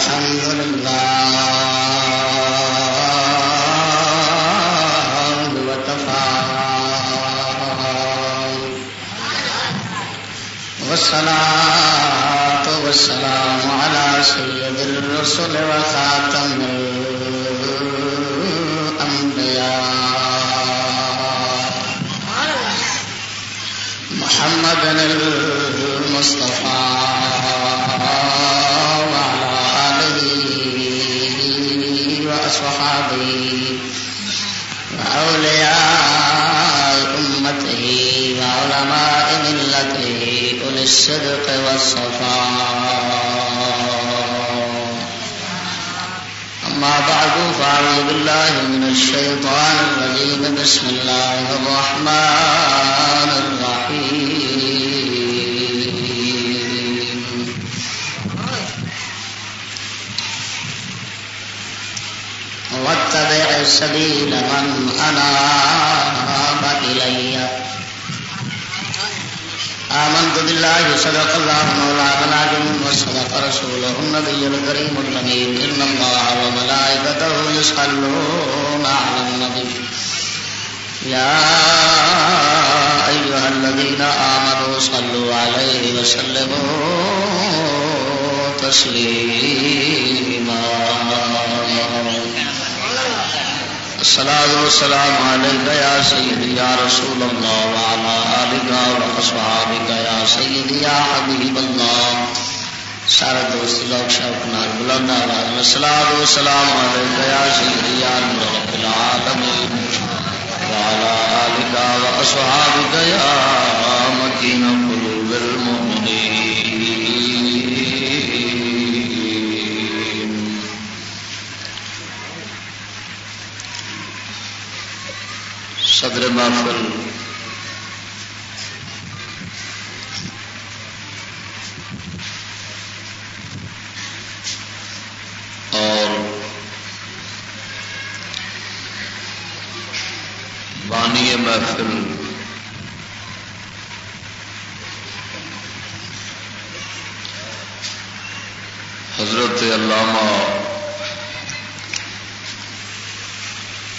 الحمد لله وكفى والصلاة والسلام على سيد الرسل وخاتم الأنبياء محمد المصطفى وعلماء ملته أولي الصدق والصفاء. أما بعد، فأعوذ بالله من الشيطان الرجيم. بسم الله الرحمن الرحيم. واتبع سبيل من أناب إلي. آمنت بالله صدق الله مولانا العظيم وصدق رسوله النبي الكريم الأمين إن الله وملائكته يصلون على النبي يا أيها الذين آمنوا صلوا عليه وسلموا تسليما الصلاة والسلام عليك يا سيدي يا رسول الله وعلى آلك وأصحابك يا سيدي يا حبيب الله. سارا دوست لوگ شوق نال بلند آواز میں الصلاة والسلام عليك يا سيدي يا نور رب العالمين. وعلى آلك وأصحابك يا مكين قلوب. صدر محفل۔ اور بانی محفل۔ حضرت علامہ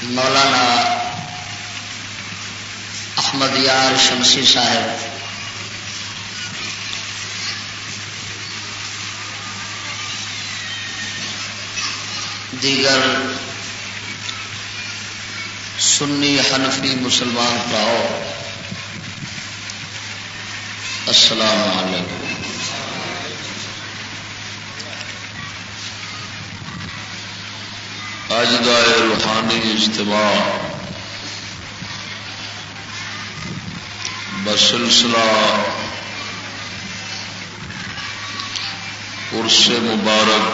مولانا احمد یار شمسی صاحب۔ دیگر سنی حنفی مسلمان پراؤ السلام علیکم۔ اج کا روحانی اجتماع۔ بسلسلہ عرس مبارک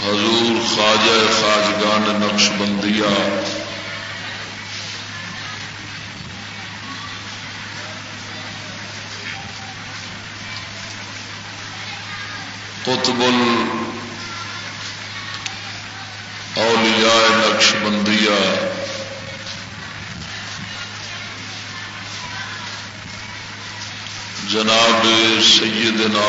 حضور خواجہ خاجگان نقش بندیا قطب اولیاء نقش بندیا جناب سیدنا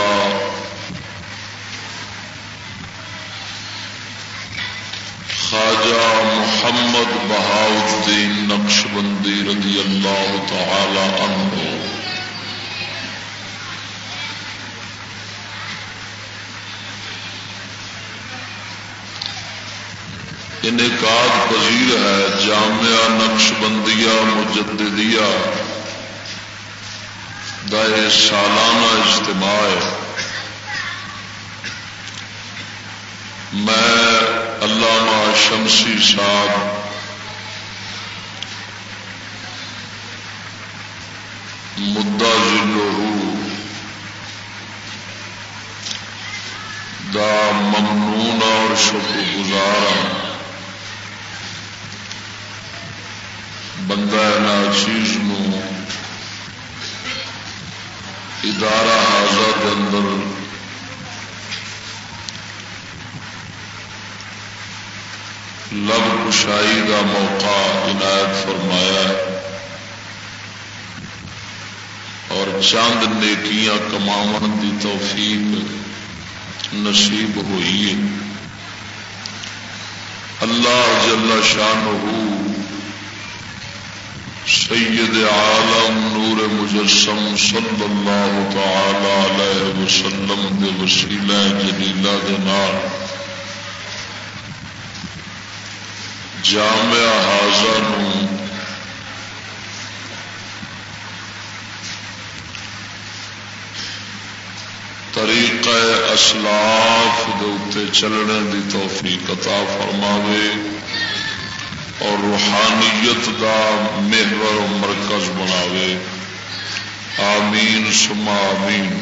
خواجہ محمد بہاؤدین نقش بندی رضی اللہ تعالی عنہ۔ انعقاد پذیر ہے، جامعہ نقش بندیا مجددیہ دائے سالانہ اجتماع ہے۔ میں علامہ شمسی صاحب مدعا ذلو دا ممنون اور شکر گزار ہوں۔ بندہ نا چیز ادارہ حاضر کے اندر لب کشائی کا موقع عنایت فرمایا ہے چند نیکیاں کماون دی توفیق نصیب ہوئی ہے۔ اللہ جل شان سید عالم نور مجسم صلی اللہ تعالی علیہ وسلم دے وسیلہ جلیلہ دے نال۔ جامع حاضر طریقہ اسلاف دے چلنے دی توفیق عطا فرماوے۔ اور روحانیت دا محور و مرکز بناوے۔ آمین سما آمین۔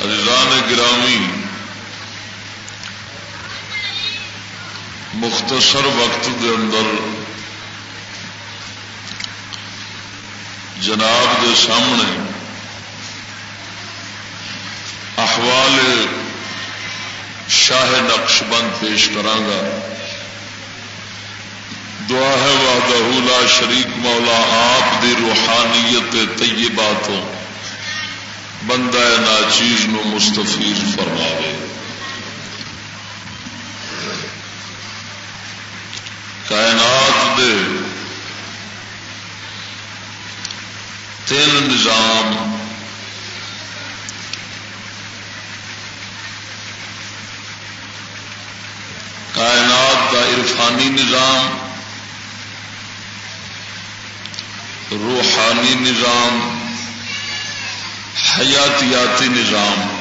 عزیزان گرامی، مختصر وقت دے اندر جناب دے سامنے احوال شاہ نقش بند پیش کرانگا دعا ہے وحدہ لا شریک مولا آپ دی روحانیت طیباتوں۔ بندہ ناچیز نو مستفیر فرماوے۔ کائنات دے تین نظام کائنات کا عرفانی نظام روحانی نظام، حیاتیاتی نظام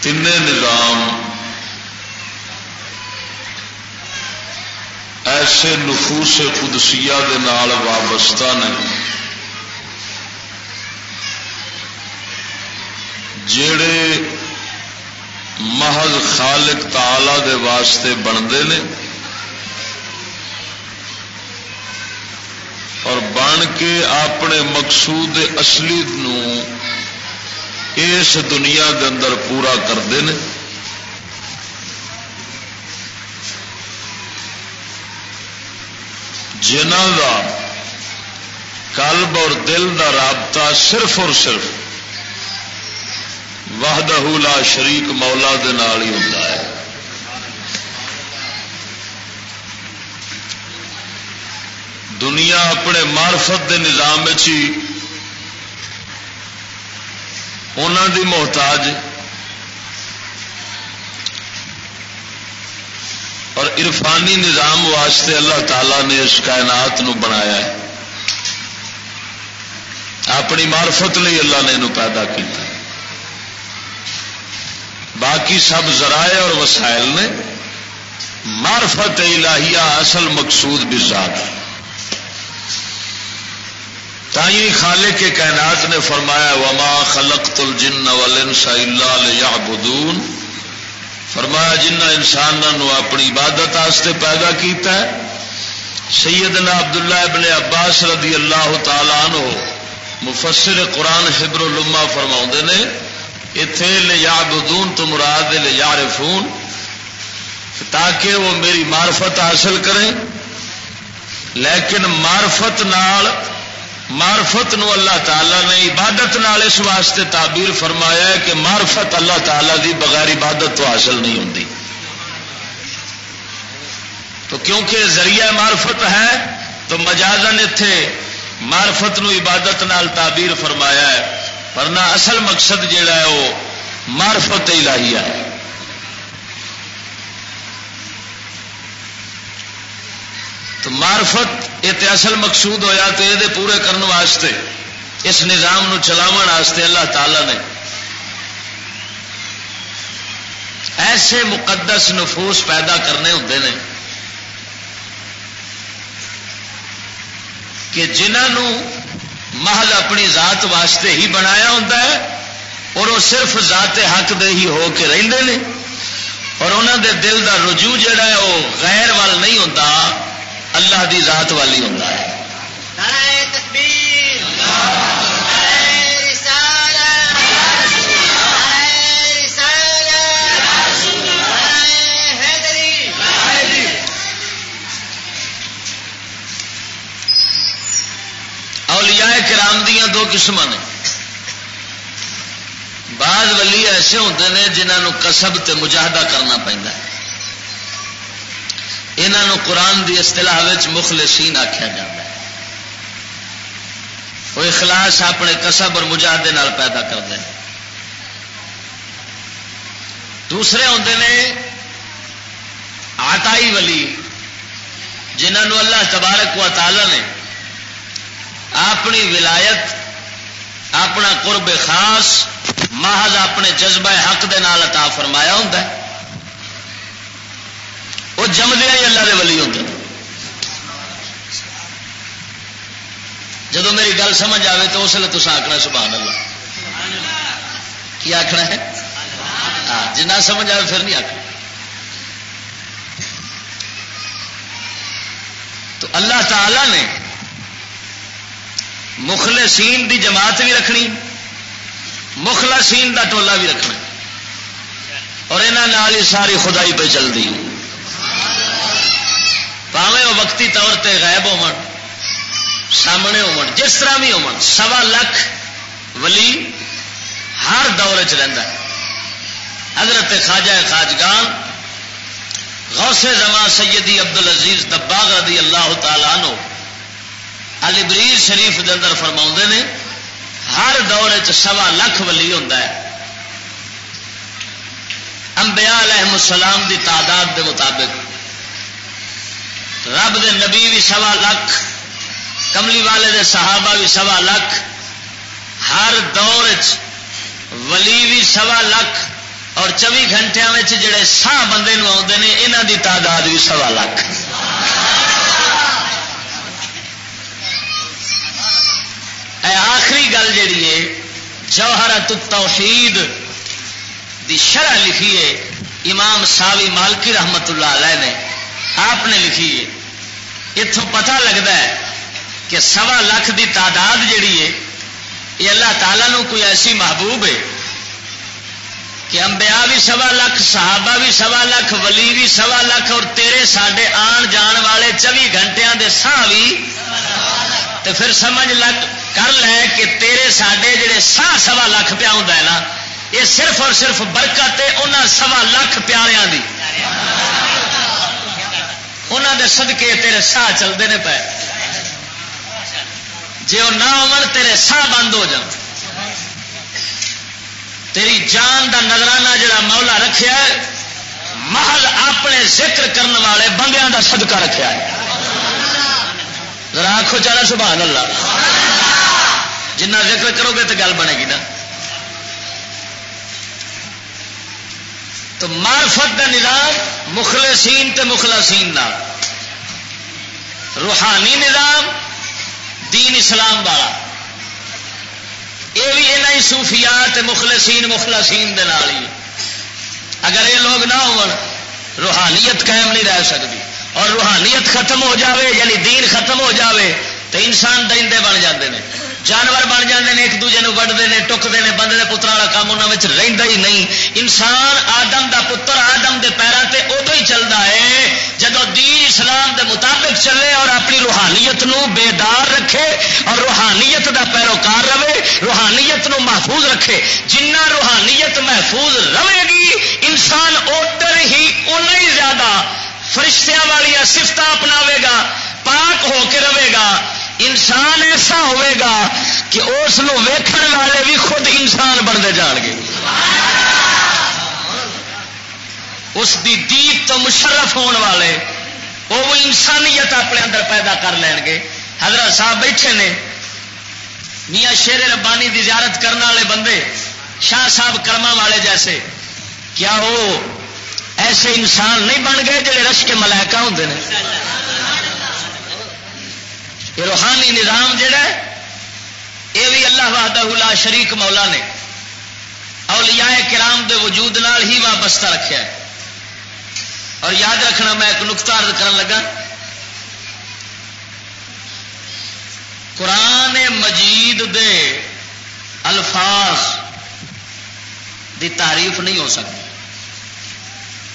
تین نظام، ایسے نفوس قدسیہ دے نال وابستہ نے۔ جڑے محض خالق تعالی دے واسطے بنتے ہیں اور بن کے اپنے مقصود اصلی نو اس دنیا دے اندر پورا کرتے ہیں جنہ کا قلب اور دل کا رابطہ صرف اور صرف وحدہ لا شریک مولا دے نال ہی ہوتا ہے۔ دنیا اپنے مارفت کے نظام دی محتاج اور عرفانی نظام واسطے اللہ تعالی نے اس کائنات نو بنایا ہے۔ اپنی مارفت لی اللہ نے انہوں پیدا کیا باقی سب ذرائع اور وسائل نے مارفت الہیہ اصل مقصود بھی ہے۔ تھی خالے کے کائنات نے فرمایا، وما خلق تل جن ليعبدون۔ فرمایا، جنہ انسانوں اپنی عبادت آستے پیدا کیتا ہے، سیدنا عبداللہ ابن عباس رضی اللہ تعالی عنہ مفسر قرآن حبر الما فرما نے اتے لے یادون تو مراد لے یارفون تاکہ وہ میری معرفت حاصل کریں، لیکن معرفت نال مارفت نو اللہ تعالی نے عبادت نال اس واسطے تعبیر فرمایا ہے کہ مارفت اللہ تعالی دی بغیر عبادت تو حاصل نہیں ہوتی تو کیونکہ ذریعہ مارفت ہے، تو مجازن اتے مارفت نو عبادت نال تعبیر فرمایا ہے۔ ورنہ اصل مقصد جڑا ہے وہ مارفت الہیہ ہے۔ تو مارفت یہ اصل مقصود ہویا تو یہ پورے کرنے واسطے، اس نظام نو چلاو واسطے اللہ تعالی نے ایسے مقدس نفوس پیدا کرنے ہوتے ہیں کہ جنہوں محل اپنی ذات واسطے ہی بنایا ہوتا ہے اور وہ صرف ذات حق دے ہی ہو کے رہتے ہیں اور انہوں دے دل دا رجوع جڑا ہے وہ غیر وال نہیں ہوتا اللہ دی ذات والی ہوں اولیاء کرام دیا دو قسم نے۔ بعض ولی ایسے ہوتے ہیں جنہوں کسب تے مجاہدہ کرنا پہنتا ہے۔ یہاں قرآن کی اصطلاح مخلصین آخیا جا وہ اخلاص اپنے کسب اور مجاہدے پیدا کرتے ہیں۔ دوسرے ہوتے ہیں آٹائی ولی جنہوں اللہ تبارک و تعالی نے اپنی ولایت، اپنا قرب خاص، محض اپنے جذبہ حق دے نال عطا فرمایا ہوں وہ جمدیا ہی اللہ دے ولی ہوں جب میری گل سمجھ آئے تو اس لیے تو آخنا سبحان اللہ۔ کی آخنا ہے؟ ہاں جنا سمجھ آئے پھر نہیں آخنا تو اللہ تعالی نے مخلصین دی جماعت بھی رکھنی، مخلصین دا ٹولا بھی رکھنا۔ اور یہاں ہی ساری خدائی پہ چلتی پاوے وہ وقتی طور پہ غائب ہو سامنے ہو جس طرح بھی ہو سوا لاکھ ولی ہر دور چ حضرت خواجہ خاجگان، غوث زمان سیدی عبد العزیز دباغ رضی اللہ تعالیٰ نو علی بریز شریف دے اندر فرما نے، ہر دور سوا لکھ ولی ہوں انبیاء علیہ السلام دی تعداد دے مطابق رب دے نبی بھی سوا لکھ، کملی والے دے صحابہ بھی سوا لکھ، ہر دور ولی بھی سوا لکھ اور چوبی گھنٹے جڑے سہ بندے آتے ہیں یہاں دی تعداد بھی سوا لکھ۔ آخری گل جیڑی ہے جوہرت توحید دی شرح لکھی ہے، امام ساوی مالکی رحمت اللہ علیہ نے، آپ نے لکھی ہے۔ اتوں پتہ لگتا ہے کہ سوا لاکھ دی تعداد جیڑی ہے، یہ اللہ تعالیٰ نو کوئی ایسی محبوب ہے کہ انبیاء بھی سوا لاکھ، صحابہ بھی سوا لاکھ، ولی بھی سوا لاکھ اور تیرے ساڈے آن جان والے چوبی گھنٹے دے سا بھی تو پھر سمجھ لگ کر لے کہ تیرے ساڈے جڑے سا سوا لاکھ پیا ہوں نا، یہ صرف اور صرف برکت ہے انہوں سوا لاکھ پیاریاں دی۔ انہوں دے صدقے تیرے سا چلتے ہیں پے۔ جی وہ نہ ہو تیرے سا بند ہو جان۔ تیری جان دا نظرانہ جڑا مولا رکھیا ہے، محل اپنے ذکر کرنے والے بندیاں دا صدقہ رکھیا ہے۔ ذرا آخو چالا، سبحان اللہ۔ جنہ ذکر کرو گے تو گل بنے گی نا۔ تو مارفت کا نظام مخلصین تے مخلصین دا روحانی نظام دین اسلام والا. یہ بھی یہاں ہی صوفیات مخلصین مخلصین دے نال ہی. اگر یہ لوگ نہ ہو روحانیت قائم نہیں رہ سکتی. اور روحانیت ختم ہو جاوے یعنی دین ختم ہو جاوے، تو انسان درندے بن جاتے ہیں جانور بن جاتے ہیں ایک دوجے وڈتے ہیں ٹکتے ہیں بندے پترا والا کام انہوں رہتا ہی نہیں۔ انسان آدم دا پتر آدم دے پیروں تے ادو ہی چلتا ہے۔ جب دین اسلام دے مطابق چلے اور اپنی روحانیت نو بیدار رکھے اور روحانیت دا پیروکار رہے، روحانیت نو محفوظ رکھے، جنہ روحانیت محفوظ رہے گی، انسان ادھر ہی اُنہ ہی زیادہ فرشتیاں والی سفت اپناوے گا، پاک ہو کے رہے گا۔ انسان ایسا ہوئے گا کہ اس ویکھن والے بھی خود انسان بنتے جان گے۔ اس دی دیپ تو مشرف ہون والے، وہ انسانیت اپنے اندر پیدا کر لین گے۔ حضرت صاحب بیٹھے نے، میاں شیر ربانی دی زیارت کرنے والے بندے، شاہ صاحب کرما والے جیسے۔ کیا وہ ایسے انسان نہیں بن گئے جڑے رش کے ملائکہ ہوں نے؟ یہ روحانی نظام جڑا ہے، یہ بھی اللہ وحدہ لا شریک مولا نے اولیاء کرام دے وجود نال ہی وابستہ رکھا ہے۔ اور یاد رکھنا میں ایک نقطہ عرض کرن لگا۔ قرآن مجید دے الفاظ دی تعریف نہیں ہو سکتی۔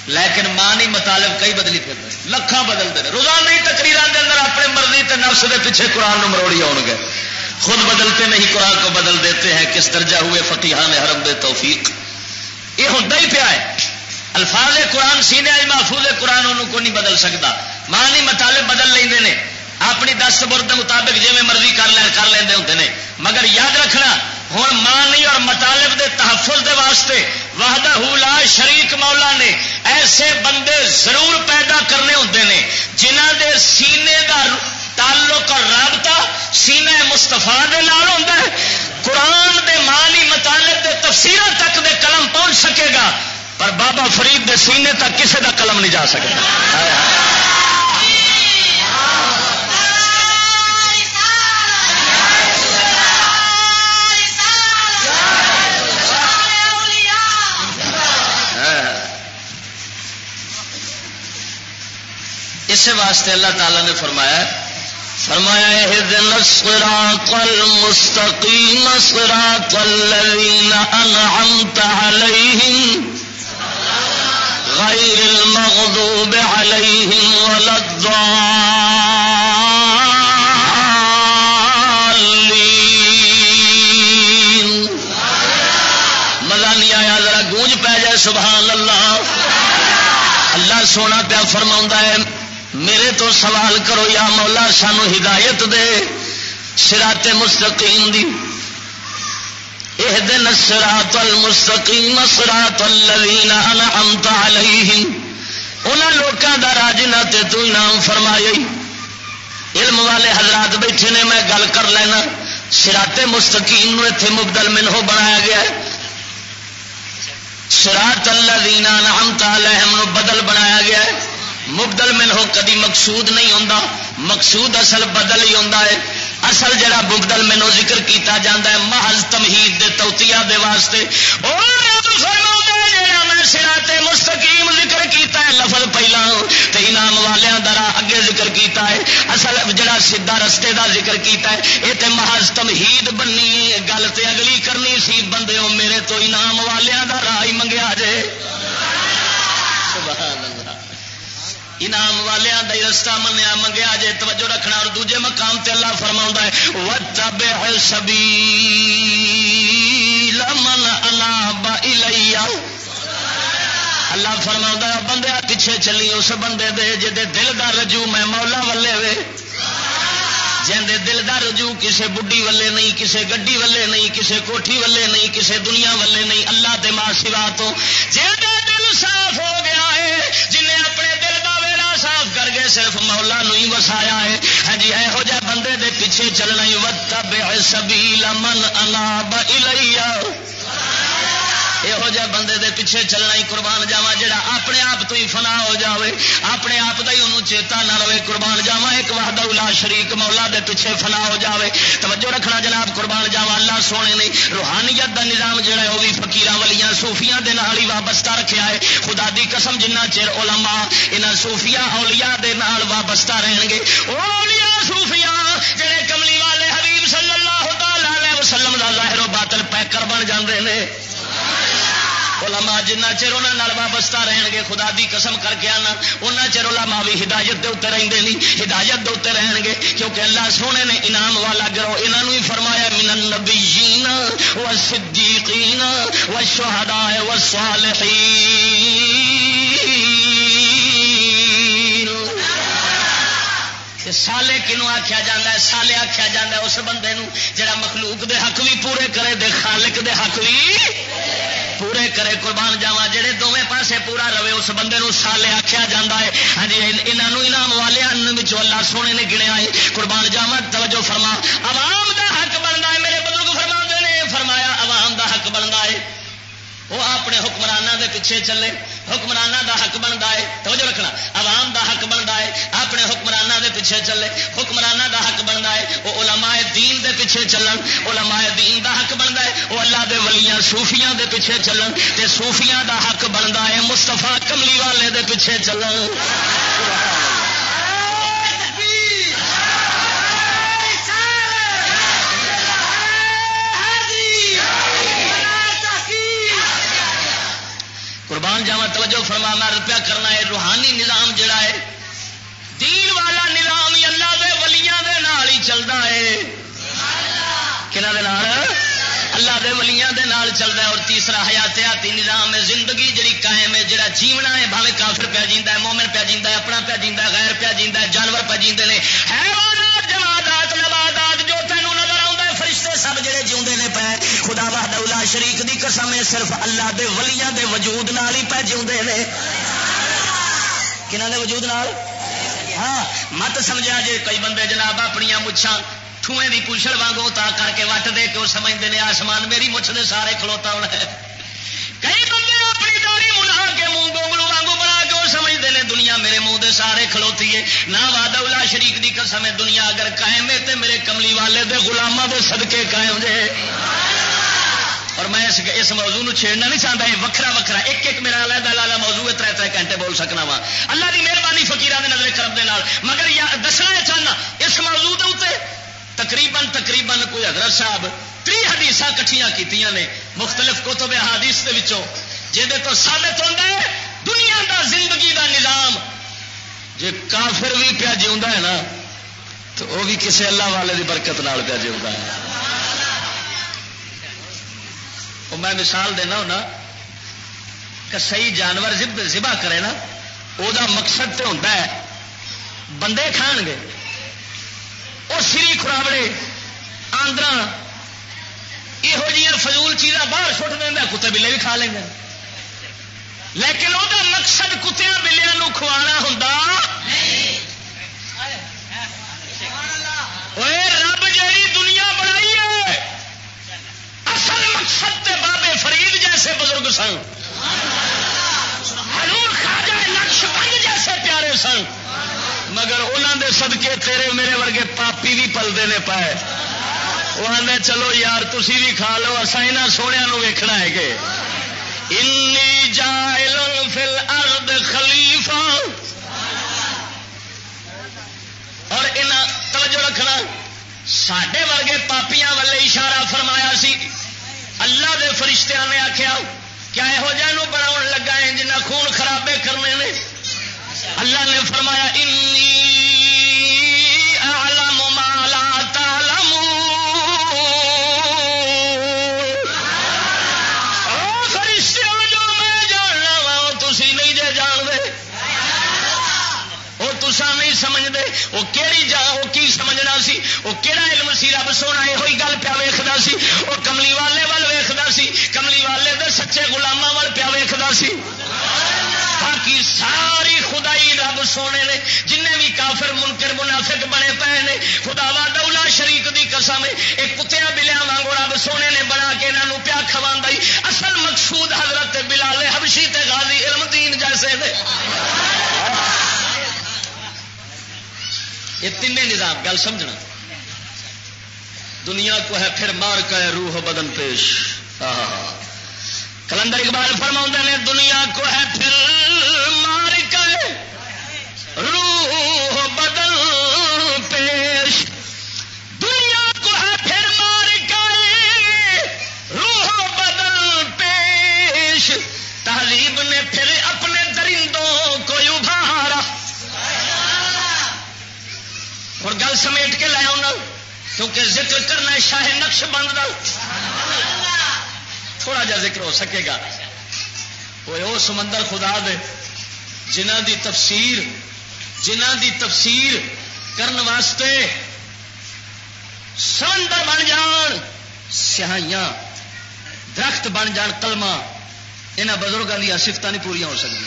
لیکن مانی مطالب کئی بدلی پھر لکھان بدلتے ہیں۔ روزانہ ہی تقریر اندر اپنے مرضی تے نفس دے پیچھے قرآن نو مروڑی آؤ گے۔ خود بدلتے نہیں، قرآن کو بدل دیتے ہیں۔ کس درجہ ہوئے؟ فتیحان حرم دے توفیق۔ یہ ہوتا ہی پیا ہے۔ الفاظ قرآن، سینے محفوظ قرآن انہوں کو نہیں بدل سکتا۔ ماں نہیں، مطالب بدل لیں اپنی دس برد کے مطابق جی میں مرضی کر لے کر لیں ہوتے ہیں مگر یاد رکھنا ہوں مانی اور مطالب دے تحفظ دے واسطے وحدہ لا شریک مولا نے ایسے بندے ضرور پیدا کرنے ہوتے ہیں جنہ دے سینے کا تعلق اور رابطہ سینے مستفا ہوتا ہے۔ قرآن دے مالی مطالب دے تفسیر تک دے قلم پہنچ سکے گا، پر بابا فرید دے سینے تک کسی کا قلم نہیں جا سکتا اس واسطے اللہ تعالی نے فرمایا فرمایا دن الصراط المستقیم، صراط الذین انعمت علیہم غیر المغضوب علیہم ولا الضالین۔ مزہ نہیں آیا، ذرا گونج پہ جائے، سبحان اللہ۔ اللہ سونا پیا فرما ہے میرے تو سوال کرو یا مولا سانو ہدایت دے سرات مستقیم دی۔ یہ دن سرات المستقیم سرات الذین انعمت علیہم۔ انہاں لوکاں دا راجنا تے تو انعام فرمائی۔ علم والے حضرات بیٹھے نے، میں گل کر لینا۔ سرات مستقیم نو ایتھے مبدل منہو بنایا گیا ہے۔ سرات الذین انعمت علیہم نو بدل بنایا گیا ہے۔ مبدل من ہو، کدی مقصود نہیں ہوں مقصود اصل بدل ہی ہوں اصل جڑا مبدل مینو ذکر کیتا جاتا ہے، محض تمہید دے توتیا دے واسطے۔ میں سرا مستقیم ذکر کیتا ہے، لفظ پہلا تے انعام والوں درا اگے ذکر کیتا ہے۔ اصل جڑا سیدھا رستے دا ذکر کیتا ہے یہ تے محض تمہید بننی گل تے اگلی کرنی سی۔ بندے میرے تو انعام والوں دا راہ ہی منگیا جے سبحان انعام والوں کا رستہ منیا، منگیا جے توجہ رکھنا، اور دوجے مقام تے اللہ فرما ہے وتبع سبیل من اناب الیا اللہ فرما بندے پیچھے چلی، اس بندے دے جے دل کا رجوع میں مولا ولے وے۔ جی دل کا رجوع کسے بڈی ولے نہیں، کسے گڈی ولے نہیں، کسے کوٹھی ولے نہیں، کسے دنیا ولے نہیں، اللہ دے ماں سوا تو جی دل صاف ہو گیا ہے جنہیں کر کے صرف مولا نو ہی وسایا ہے۔ ہاں جی یہو جہ بندے دے پیچھے چلنا ہی وت سبیل من اناب الیہ۔ یہو جہ بندے دے پیچھے چلنا ہی قربان جاوا جڑا اپنے آپ تو ہی فنا ہو جاوے، اپنے آپ کا ہی انہوں چیتا نہ رہے، قربان جاوا ایک وحد الا شریک مولا دے پیچھے فنا ہو جاوے۔ توجہ رکھنا جناب، قربان جاوا اللہ سونے نے روحانیت دا نظام جڑا ہے، وہ بھی فقیران ولیاں، صوفیاں دے نال ہی وابستہ رکھیا ہے۔ خدا دی قسم، جنہ چر علماء، انہاں صوفیاء، اولیاء دے نال وابستہ رہن گے۔ اولیاء صوفیاء، جڑے کملی والے حبیب صلی اللہ تعالی علیہ وسلم دا ظاہر و باطن پیکر بن جاندے نے۔ علماء جنہ چر انہوں وابستہ رہن گے خدا دی قسم کر کے آنا ان چر علماء بھی ہدایت دے اتنے رہتے نہیں، ہدایت دے اتنے رہن گے کیونکہ اللہ سونے نے انعام والا گرو انہوں ہی فرمایا من النبیین و صدیقین و شہداء و صالحین سالے کنو آخیا جا سالے آخیا جا اس بندے نو جڑا مخلوق دے حق بھی پورے کرے، دے خالق دے حق بھی پورے کرے قربان جاوا جہے دونوں پاسے پورا رہے، اس بندے نو سالے آخیا جا ہے۔ ہاں جی، یہاں انعام والے اللہ سونے نے گنیا ہے۔ قربان جاوا توجہ فرما۔ عوام دا حق بنتا ہے، میرے بزرگ فرما نے، فرمایا عوام دا حق بنتا ہے۔ وہ اپنے حکمرانوں دے پیچھے چلے۔ حکمرانوں دا حق بنتا ہے، توجہ رکھنا۔ عوام دا حق بنتا ہے، اپنے حکمرانوں دے پیچھے چلے۔ حکمرانوں دا حق بنتا ہے، وہ علماء دین دے پیچھے چلن۔ علماء دین دا حق بنتا ہے، وہ اللہ دے ولیاں صوفیاں دے پیچھے چلن۔ تے صوفیاں دا حق بنتا ہے مستفا کملی والے دے پیچھے چلن۔ قربان جاوا توجہ فرما، میں روپیہ کرنا ہے، روحانی نظام جڑا ہے، دین والا نظام ہی اللہ دے ولیاں دے نال ہی چلتا ہے۔ ولیاں دے نال چلتا ہے۔ اور تیسرا حیاتیاتی نظام ہے، زندگی جڑی قائم ہے، جڑا جیونا ہے بھاوے کافر پیا جیندا ہے، مومن پیا جیندا ہے، اپنا پیا جیندا ہے، غیر پیا جیندا ہے، جانور پیا جیندے نے حیوانات جمادات فرشتے سب جڑے جیوندے نے پے، خدا وحدہ لا شریک دی قسم ہے، صرف اللہ دے ولیاں دے وجود نال ہی پے جیوندے نے۔ کنہ دے وجود نال؟ ہاں مت سمجھا جے کئی بندے جناب اپنی مچھاں ٹھوئیں دی پوچھڑ وانگو تا کر کے وٹ دے کے وہ سمجھتے ہیں آسمان میری مچھ دے سارے کھلوتا ہونا ہے۔ کئی بندے اپنی داری منا کے منہ گونگلو وانگو وہ سمجھتے ہیں دنیا میرے منہ دے سارے کھلوتی ہے۔ نہ وعدہ الا شریک دی قسم ہے دنیا اگر قائم ہے تے میرے کملی والے دے غلاماں دے صدقے قائم جے۔ اور میں اس, اس موضوع نو چھیڑنا نہیں چاہتا یہ وکھرا وکھرا ایک ایک میرا علیحدہ علیحدہ موضوع ہے تر تر گھنٹے بول سکنا وا۔ اللہ کی مہربانی فکیر نظر کرب دے نال۔ مگر یا دسنا چاہنا اس موضوع کے اتنے تقریباً تقریباً کوئی حضرت صاحب تری حدیث کٹھیاں کی نے مختلف کتب حادیث کے جہد تو ثابت ہوتا دنیا دا زندگی دا نظام جی کافر بھی پیا جیوا ہے نا، تو وہ بھی کسی اللہ والے دی برکت نال پیا جیوا ہے۔ وہ میں مثال دینا ہونا، کہ صحیح جانور ذبح کرے نا وہ مقصد تو ہوتا ہے، بندے کھان گے وہ سری خرابڑے آندرا یہ فضول چیزاں باہر سٹ دینا کتے بلے بھی کھا لیں گے لیکن وہ مقصد کتیا بلیا کھوانا ہوں رب جی دنیا بنائی ہے، اصل مقصد تے بابے فرید جیسے بزرگ سن۔ ہرور خاجہ نقش بند جیسے پیارے سن۔ مگر انہوں دے صدقے تیرے میرے ورگے پاپی بھی پلتے نے پائے۔ وہ آدھے چلو یار تھی بھی کھا لو اصا یہاں سونے ویکھنا ہے کہ۔ انی جائل فل ارد خلیفہ اور ان توجہ رکھنا سڈے ورگے پاپیاں والے اشارہ فرمایا سی۔ اللہ دے فرشتیاں نے آخیا کیا یہو جہ بنا لگا ہے جنہ خون خرابے کرنے نے؟ اللہ نے فرمایا مالا وہ کہڑی جا وہ کی سمجھنا سی؟ وہ کہڑا علم سی؟ رب سونا یہ گل پیا ویختا سی۔ وہ کملی والے وال ویختا سی۔ کملی والے دے سچے گلاموں وال پیا ویختا سی۔ باقی ساری خدائی رب سونے نے جن بھی کافر، منکر، منافق بنے پے نے خدا وا دولا شریک دی قسم ایک کتیا بلیا وانگو رب سونے نے بنا کے یہاں پیا کھوا اصل مقصود حضرت بلال حبشی تے غازی علم دین جیسے نے۔ یہ تین نظام، گل سمجھنا۔ دنیا کو ہے پھر مار کا روح بدن پیش۔ کلندر اقبال فرما نے، دنیا کو ہے پھر مار کا روح بدل پیش۔ دنیا اور گل سمیٹ کے لے آنا کیونکہ ذکر کرنا شاہ نقش بند تھوڑا جا ذکر ہو سکے گا۔ وہ سمندر خدا دے جنہ دی تفسیر جنہ دی تفسیر کرن واسطے سمندر بن جان، سیاحیاں، درخت بن جان کلما یہاں بزرگوں دیا سفت نہیں پوریا ہو سکتی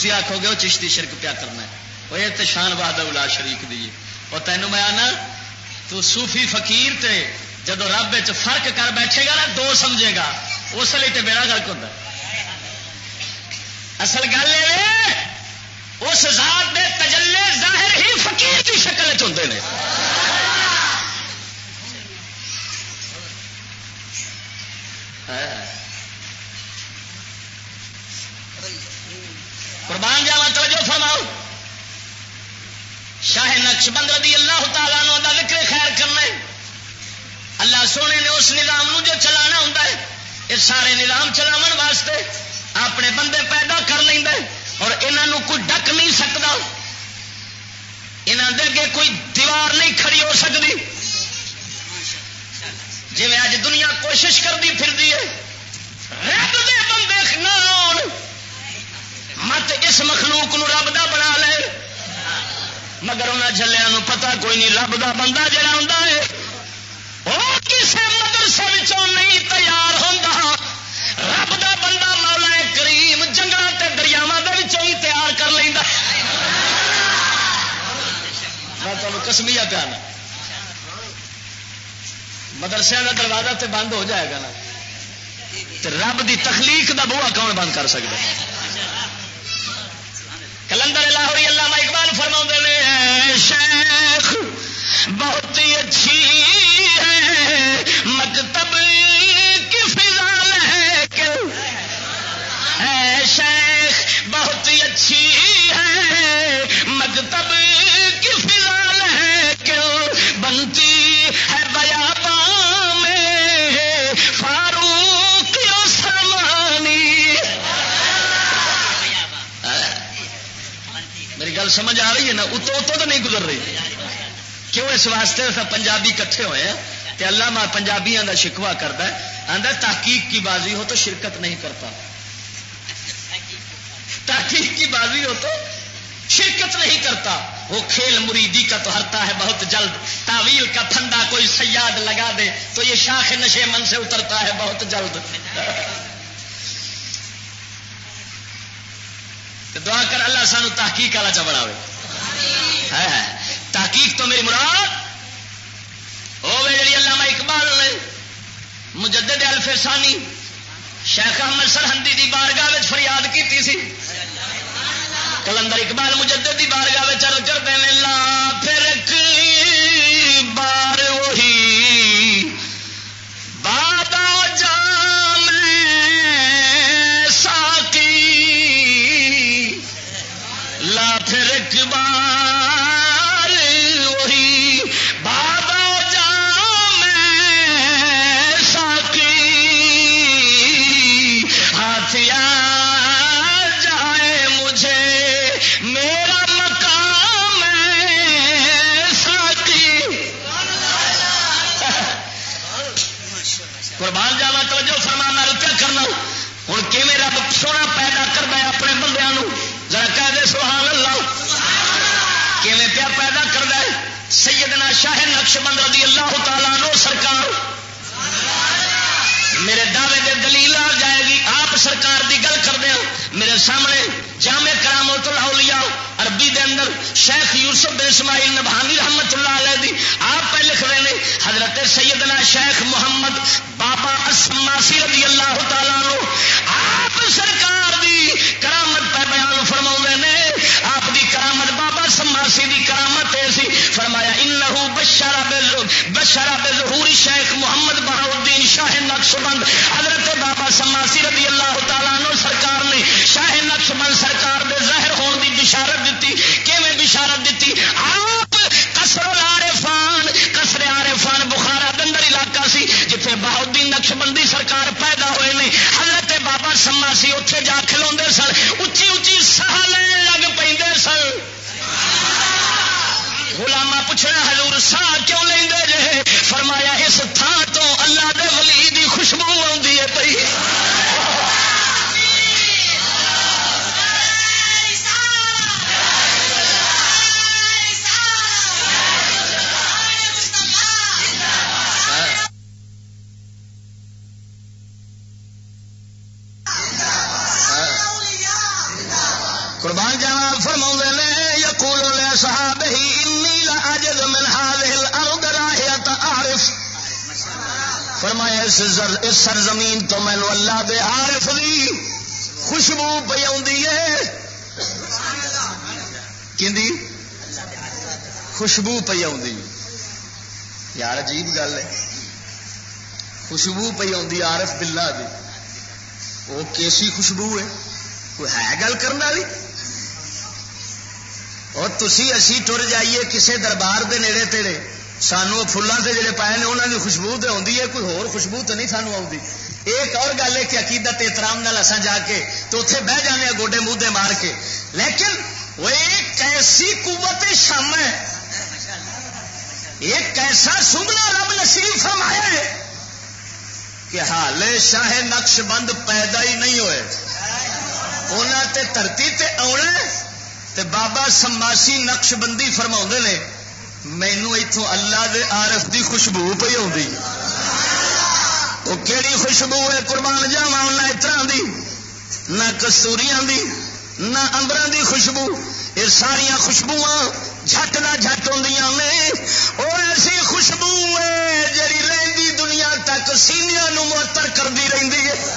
تھی آخو گے وہ چشتی شرک پیا کرنا وہ تو شان بہاد شریف دی اور تینوں میں آنا تو صوفی فقیر تے جب رب فرق کر بیٹھے گا نا دو سمجھے گا اس لیے تو بیڑا گرک ہوتا اصل گل یہ اس ذات دے تجلے ظاہر ہی فقیر کی شکل چلتے ہیں قربان جاوا توجہ فرماؤ شاہ نقش بند رضی اللہ تعالیٰ نو دا ذکر خیر کرنا ہے۔ اللہ سونے نے اس نظام نو جو چلانا ہوں یہ سارے نظام چلاو واسطے اپنے بندے پیدا کر لینا اور انہوں کوئی ڈک نہیں سکتا یہاں دے اگے کوئی دیوار نہیں کھڑی ہو سکتی جی اج دنیا کوشش کرتی پھر رب دے بندے نہ مت اس مخلوق نو رب دا بنا لے۔ مگر انہیں جلیا پتا کوئی نہیں، رب دا بندہ جڑا ہوں وہ کسی مدرسے نہیں تیار ہوں رب دا بندہ مولا کریم جنگل کے دریاوا ہی تیار کر لینا میں تمہیں کسمیا پیانا مدرسے کا دروازہ تے بند ہو جائے گا نا رب دی تخلیق دا بوا کون بند کر سکتا کلندر لاہوری اللہ اقبال فرما نے شیخ، بہت ہی اچھی ہے، مکتب کی فضا ہے اے شیخ، بہت ہی اچھی ہے، مکتب کی فضا ہے کیوں بنتی سمجھ آ رہی ہے نا، اتو اتو تو نہیں گزر رہی۔ کیوں اس واسطے پنجابی کٹھے ہوئے ہیں؟ کہ اللہ ماں پنجابیاں کا شکوا کرتا ہے۔ آدھا تحقیق کی بازی ہو تو شرکت نہیں کرتا۔ تحقیق کی بازی ہو تو شرکت نہیں کرتا۔ وہ کھیل مریدی کا تو ہرتا ہے، بہت جلد۔ تعویل کا پھندا کوئی سیاد لگا دے تو یہ شاخ نشے من سے اترتا ہے، بہت جلد۔ دعا کر اللہ سانو تحقیق والا چبڑا تحقیق تو میری مراد ہوے جی علامہ اقبال نے مجدد الفسانی شیخ احمد سرحدی دی بارگاہ فریاد کی سی۔ کلندر اقبال مجدد دی بارگاہ چل کر دے لا پھر شاہ نقش بند رضی اللہ تعالیٰ نو سرکار، میرے دعوے دے دلیل آ جائے گی، آپ سرکار دی گل کر دیا میرے سامنے جامع کرامت الاولیاء عربی دے اندر شیخ یوسف بن اسماعیل نبھانی رحمت اللہ علیہ دی، آپ پہ لکھ رہے ہیں، حضرت سیدنا شیخ محمد بابا اسماسی رضی اللہ تعالیٰ نو آپ سرکار دی کرامت پہ بیان فرما نے آپ دی کرامت بابا سماسی دی کرامت بشارہ بے ظہور شیخ محمد بہاؤدین شاہ نقش بند، حضرت بابا سماسی رضی اللہ تعالیٰ نو سرکار نے شاہ نقش بند سرکار دے ظاہر ہون دی بشارت دیتی کیویں بشارت دیتی آپ کسر العارفان کسر عارفان بخارا دندر علاقہ سی، جتھے بہاؤدین نقش بندی سرکار پیدا ہوئے نے۔ حضرت بابا سماسی اتنے جا کھلوندے سن اچھی اچھی سہ لین لگ پہ سن۔ غلامہ پوچھنا حضور سا کیوں لیں جے؟ فرمایا اس تھان تو اللہ دے ولی دی خوشبو آتی اس سرزمین تو مینو اللہ دے عارف دی خوشبو پی آ خوشبو پی آ یار عجیب گل ہے۔ خوشبو پی آرف بلا دی۔ وہ کیسی خوشبو ہے؟ کوئی ہے گل کرنے والی؟ اور تھی اسی ٹر جائیے کسے دربار دے نیڑے تیڑے۔ سانو فلان سے جڑے پائے انہوں کی خوشبو تو آتی ہے، کوئی ہور خوشبو تو نہیں سانو آتی ایک اور گل ہے کہ عقیدت احترام نال اساں جا کے تو اتنے بہ جانے گوڈے موڈے مار کے۔ لیکن وہ ایک ایسی قوت شام ہے۔ ایک ایسا سنگنا رب نصیب فرمایا ہے کہ حالے شاہ نقش بند پیدا ہی نہیں ہوئے۔ انہوں تے دھرتی تے آنا تے بابا سماسی نقش بندی فرما نے۔ مینو اتوں اللہ دے عارف دی خوشبو پی آئی وہ کہڑی خوشبو ہے قربان جاوا نہ اتر دی، نہ کستوریاں دی، نہ امبر دی خوشبو۔ یہ ساریا خوشبو جٹ نہ جٹ ہوں نے۔ وہ ایسی خوشبو ہے جی رہی دنیا تک سینیا معطر کرتی رہی ہے۔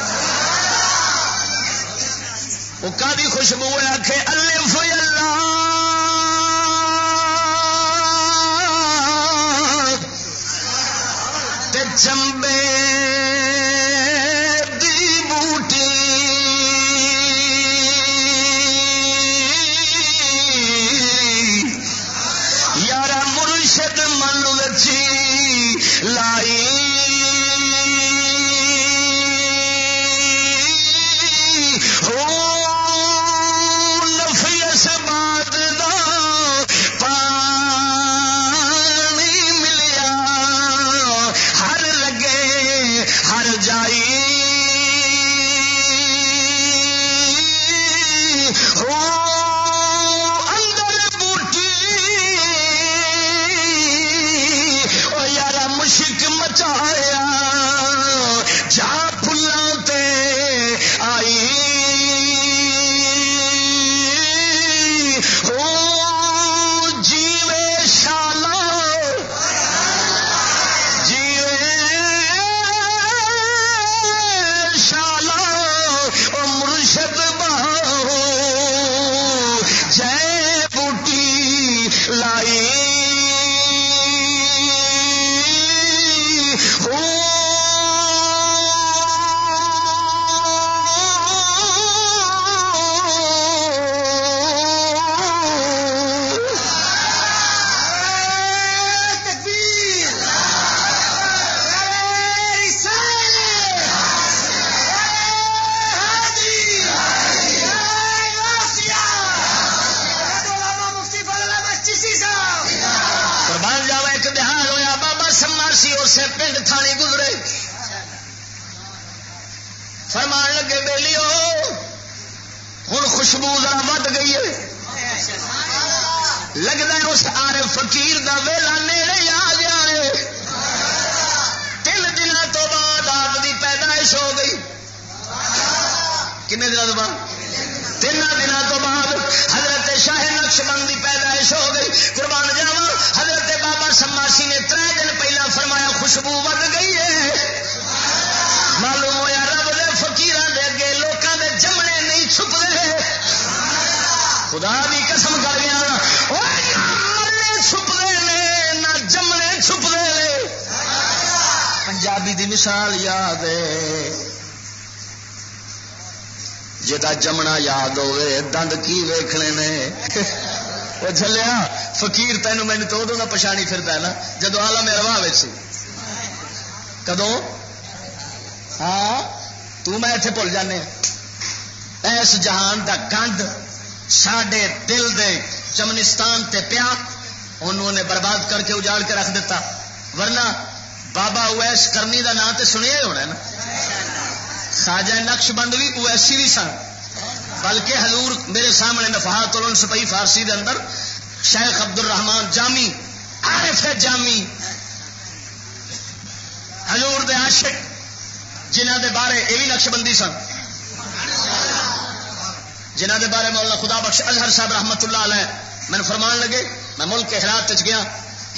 وہ کا خوشبو ہے آخ الف اللہ۔ چمبے رہے فرمان لگے بہلی ہوں خوشبو ذرا ود گئی ہے۔ لگتا ہے اس آر فکیر کا ویلا نیڑے آ گیا ہے۔ تین دن تو بعد آپ کی پیدائش ہو گئی۔ کن دن بعد؟ تین دنوں تو بعد حضرت شاہ نقش بندی پیدائش ہو گئی، قربان جاوا حضرت بابا سماسی نے تر دن پہلا فرمایا خوشبو ود گئی ہے۔ معلوم ہوا رب دے فکیر دے اگے لوگوں دے جمنے نہیں چھپ رہے خدا بھی قسم کر گیا۔ مرنے چھپ نہ جمنے چھپ رہے پنجابی دی مثال یاد ہے۔ جمنا یاد ہوے دند کی ویکھنے نے؟ وہ چلیا فقیر تینوں مینو تو ادو کا پچھاڑی پھرتا ہے نا جدو آلہ میرا واہ سی۔ کدو ہاں تو میں اتنے بھول جانے ہاں۔ اس جہان دا گند سڈے دل دے چمنستان تے پیا انہوں نے برباد کر کے اجاڑ کے رکھ دیتا۔ ورنہ بابا اویس کرنی دا نام تے سنیا ہی ہونا نا۔ ساجا نقش بند بھی اویسی بھی سن۔ بلکہ حضور میرے سامنے نفحات سپئی فارسی دے اندر شیخ عبد الرحمان جامی، عارف جامی۔ حضور دے عاشق جنہ دے بارے یہ بھی نقش بندی سن۔ جنہ دے بارے مولا خدا بخش اظہر صاحب رحمت اللہ علیہ میں فرمان لگے، میں ملک کے ہرات گیا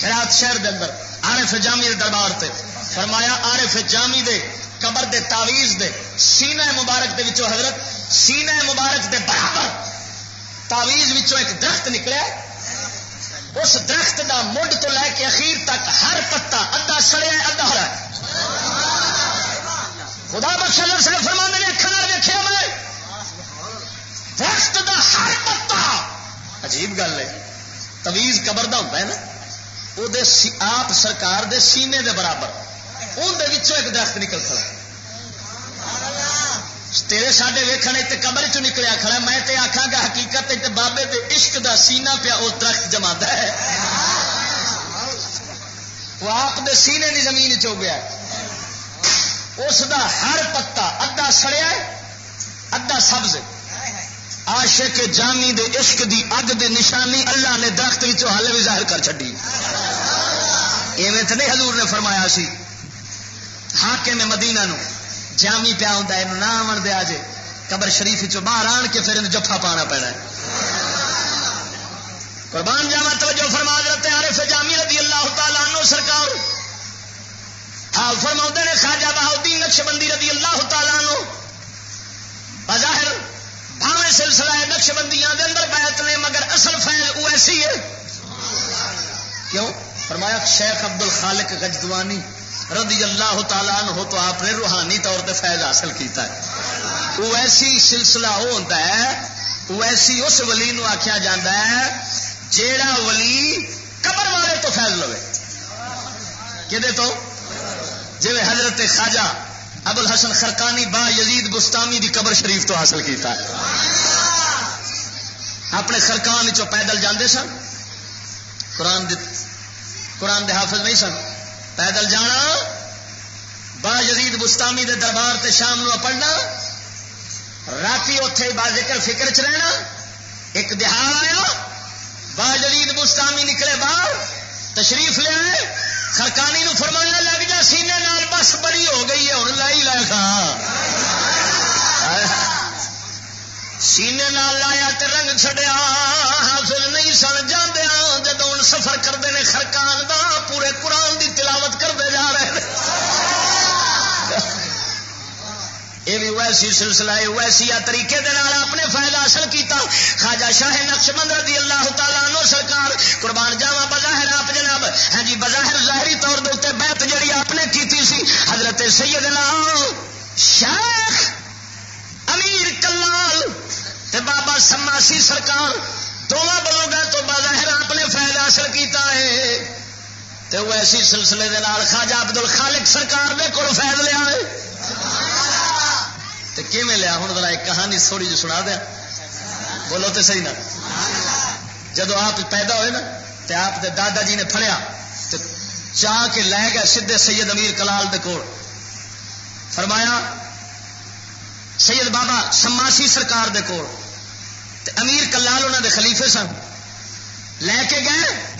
ہرات شہر دے اندر، عارف جامی دے دربار تے۔ فرمایا، عارف جامی دے قبر دے تعویز دے، سینہ مبارک دے وچوں حضرت سینے مبارک دے برابر تعویز وچوں ایک درخت نکلیا اس درخت دا مڈ تو لے کے اخیر تک ہر پتا ادا سڑیا ادا ہرا خدا بخش صاحب فرما نے اکھان دیکھا میں درخت دا ہر پتا۔ عجیب گل ہے۔ تویز قبر دا ہوتا ہے نا۔ وہ آپ سرکار دے سینے دے برابر اندر ایک درخت نکل کھڑا تیرے ساڈے ویکھنے تے قبر چ نکلیا کھڑا میں تے آکھاں گا حقیقت تے بابے دے عشق دا سینہ پیا وہ درخت جما ہے۔ وہ آپ دے سینے دی زمین چو گیا اس دا ہر پتا ادا سڑیا ادا سبز آشے کے جامی دے عشق دی اگ دی نشانی اللہ نے درخت ہل بھی ظاہر کر چڈی ایویں تو نہیں حضور نے فرمایا سی ہاکے میں مدینہ نو جامی پیا ہوں یہ نہ آن دیا جے قبر شریف چو باہر آن کے پھر جفا پانا پینا ہے۔ قربان جاوا توجہ فرما دیتے عارف جامی رضی اللہ تعالیٰ عنہ سرکار۔ ہاں فرما نے خواجہ بہاؤدین نقش بندی رضی اللہ تعالیٰ عنہ۔ بظاہر بھاوے سلسلہ ہے نقش بندیاں دے اندر بیعت نے، مگر اصل فیل وہ ایسی ہے۔ کیوں؟ فرمایا شیخ عبد الخالق گجدوانی۔ رضی اللہ تعالیٰ عنہ تو آپ نے روحانی طور پہ فیض حاصل کیتا ہے۔ وہ ایسی سلسلہ وہ ہوتا ہے، وہ ایسی اس ولی نو آخیا جا جیڑا ولی قبر والے تو فیض لو کہ تو؟ جی حضرت خواجہ ابو الحسن خرکانی با یزید بستامی دی قبر شریف تو حاصل کیتا ہے۔ اپنے خرکان چو پیدل جاندے سن؟ قرآن دے قرآن دے حافظ نہیں سن؟ پیدل جانا، با یزید بستامی دے دربار تے شام نو پڑھنا، رات اتے با ذکر فکر چ رہنا، ایک دہاڑ آیا، با یزید بستامی نکلے باہر، تشریف لے آئے خرکانی نو فرمایا، لگ جا سینے نال، بس بڑی ہو گئی ہے ہوں لائی لا سینے نال لایا تے رنگ چڈیا حافظ نہیں سن جاندیا جدو سفر کرتے ہیں خرکان دا، پورے قرآن دی تلاوت کرتے جا رہے ہیں یہ بھی ویسی سلسلہ ہے ویسی طریقے دے نال اپنے فائدہ حاصل کیتا۔ خواجہ شاہ نقش بند رضی اللہ تعالیٰ عنہ سرکار، قربان جاوا بظاہر آپ جناب۔ ہاں جی بظاہر ظاہری طور دے بیت جڑی آپ نے کیتی سی، حضرت سیدنا شیخ امیر کلال تے بابا سماسی سرکار دونوں بلوگا تو بظاہر آپ نے فائدہ حاصل کیتا ہے۔ تے وہ ایسی سلسلے دے نال خواجہ عبد الخالق سرکار دے کو فائد لیا ہے۔ تو کیون لیا؟ ہوں ذرا ایک کہانی تھوڑی جی سنا دیا۔ بولو تو صحیح نا جب آپ پیدا ہوئے نا تو آپ دے دادا جی نے پھڑیا تو چاہ کے لے گئے سیدے سید امیر کلال دے کول۔ فرمایا، سید بابا سماسی سرکار دے کول۔ امیر کلال انہوں دے خلیفے سن۔ لے کے گئے۔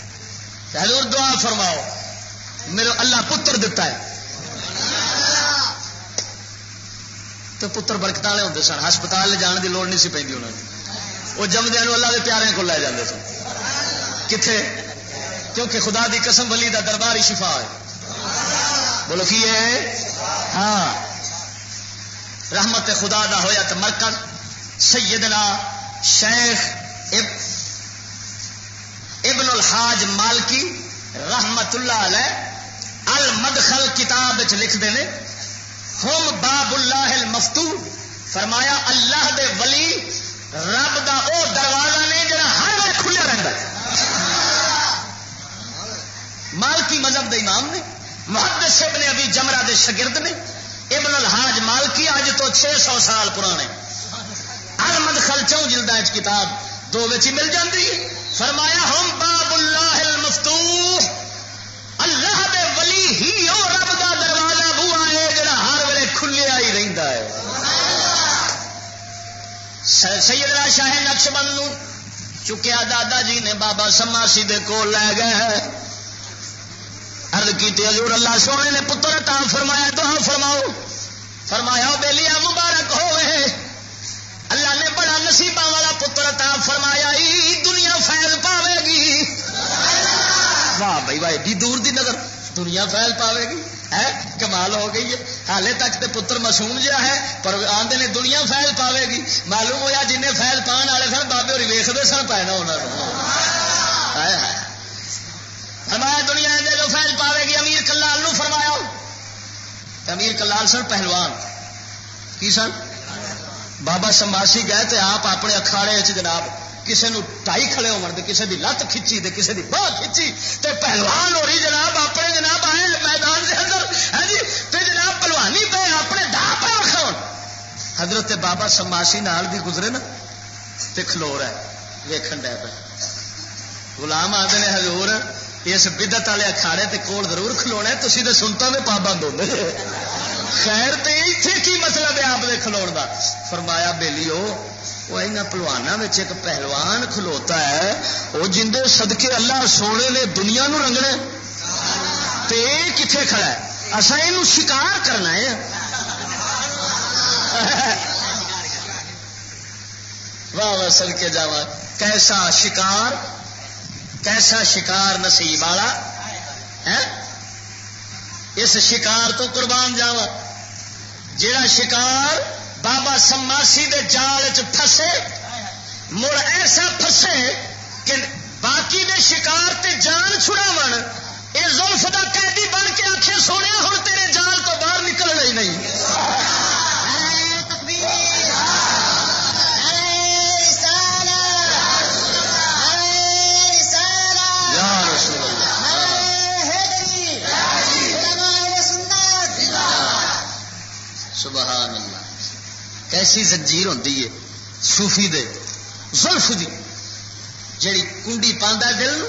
حضور دعا فرماؤ۔ میرے اللہ پتر دیتا ہے۔ تو پتر برکت والے ہوتے سن۔ ہسپتال لے جان کی لوڑ نہیں سی پی انہوں نے وہ جمدیا اللہ کے پیارے کو لے جاتے سن۔ کتنے کیونکہ خدا دی قسم ولی دا دربار ہی شفا ہے۔ بولو کی ہے؟ ہاں۔ رحمت خدا دا ہویا تو مرکز سیدنا شیخ ابن الحاج مالکی رحمت اللہ علیہ المدخل کتاب لکھتے ہیں، ہم باب اللہ المفتو فرمایا اللہ دے ولی رب دا او دروازہ نے جڑا ہر وقت کھلیا رہتا ہے۔ مالکی مذہب دے امام نے، محدث ابن ابھی جمرہ دے شگرد نے، ابن الحاج مالکی اج تو چھ سو سال پرانے۔ المدخل چون جلدا کتاب دو ہی مل جاتی ہے۔ فرمایا، ہم باب اللہ المفتو اللہ دے ولی ہی او رب دا دروازہ بوا ہے جڑا ہر ویلے کھلیا ہی رہندا ہے۔ سیدنا شاہ نقش بند چکیا دادا جی نے بابا سماسی دے کو لے گئے۔ ارد کی حضور اللہ سونے نے پتر تا فرمایا تو فرماؤ۔ فرمایا بے لیا مبارک ہوئے۔ اللہ نے بڑا نصیبہ والا پتر تا فرمایا دنیا فیض پاوے گی۔ واہ بھائی بھائی بھی دور دی نظر۔ دنیا فیض پاوے گی۔ ہے، کمال ہو گئی ہے۔ حالے تک تو پتر مسوم جہا ہے، پر آدھے نے دنیا فیض پاوے گی۔ معلوم ہوا جن فیض پان والے سن، بابے اور ویستے سن پینا انہوں فرمایا، دنیا دے جو فیض پاوے گی، امیر کلال نو فرمایا۔ امیر کلال سن پہلوان۔ کی سن؟ بابا سماسی گئے تے آپ اپنے اکھاڑے جناب کسی نے ٹائی کھڑے ہو کسی کی لت کھچی تے کسی کی باہ کھچی تے پہلوان ہو رہی جناب اپنے جناب آئے میدان کے اندر ہے جی تے جناب پلوانی پہ اپنے ڈا پہ رکھا حضرت بابا سماسی نال بھی گزرے نا تے کھلو رہا ہے ویکھن ڈے پہ غلام آتے نے حضور اس بدت والے اکھاڑے تے کول ضرور کھلونا تھی تو سنتا میں پابند ہوتے خیر تو اتنے کی مطلب ہے آپ نے کھلو کا فرمایا بےلی وہ یہاں پلوانا ایک پہلوان کھلوتا ہے وہ جن سدکے اللہ سونے نے دنیا نو رنگنا تے کتنے کھڑا ہے؟ اصا یہ شکار کرنا ہے۔ واہ واہ سل کے جا کیسا شکار کیسا شکار نصیب والا؟ ہے اس شکار تو قربان جاوا۔ جیڑا شکار بابا سماسی دے جال چسے مڑ ایسا پھسے کہ باقی دے شکار تے جان چھڑاو یہ زلف دا قیدی بن کے آخے سونے ہوں تیرے جال تو باہر نکلنا ہی نہیں۔ سبحان اللہ کیسی زنجیر ہوتی ہے سوفی دے، زلف دی، جیڑی کنڈی پاندا دل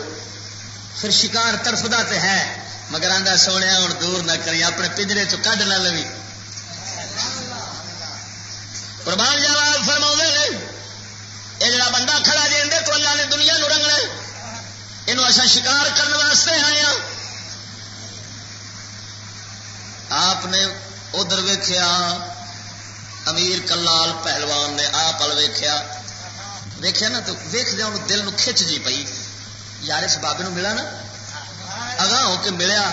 پھر شکار ترفدا تے ہے، مگر آدھا سونے ہوں دور نہ کری اپنے پنجرے چ کھ نہ لوی۔ قربان جاوا فرما نے یہ جڑا بندہ کھڑا جی اندر تو اللہ نے دنیا نو رنگنا یہ اصا شکار کرنے واسطے آئے ہاں۔ آپ نے ادھر ویخیا امیر کلال پہلوان نے آپ وال ویخیا ویخیا نا تو ویخ دیا دل نو کھچ جی پی یار اس بابے نو ملا نا؟ اگاں ہو کے ملیا۔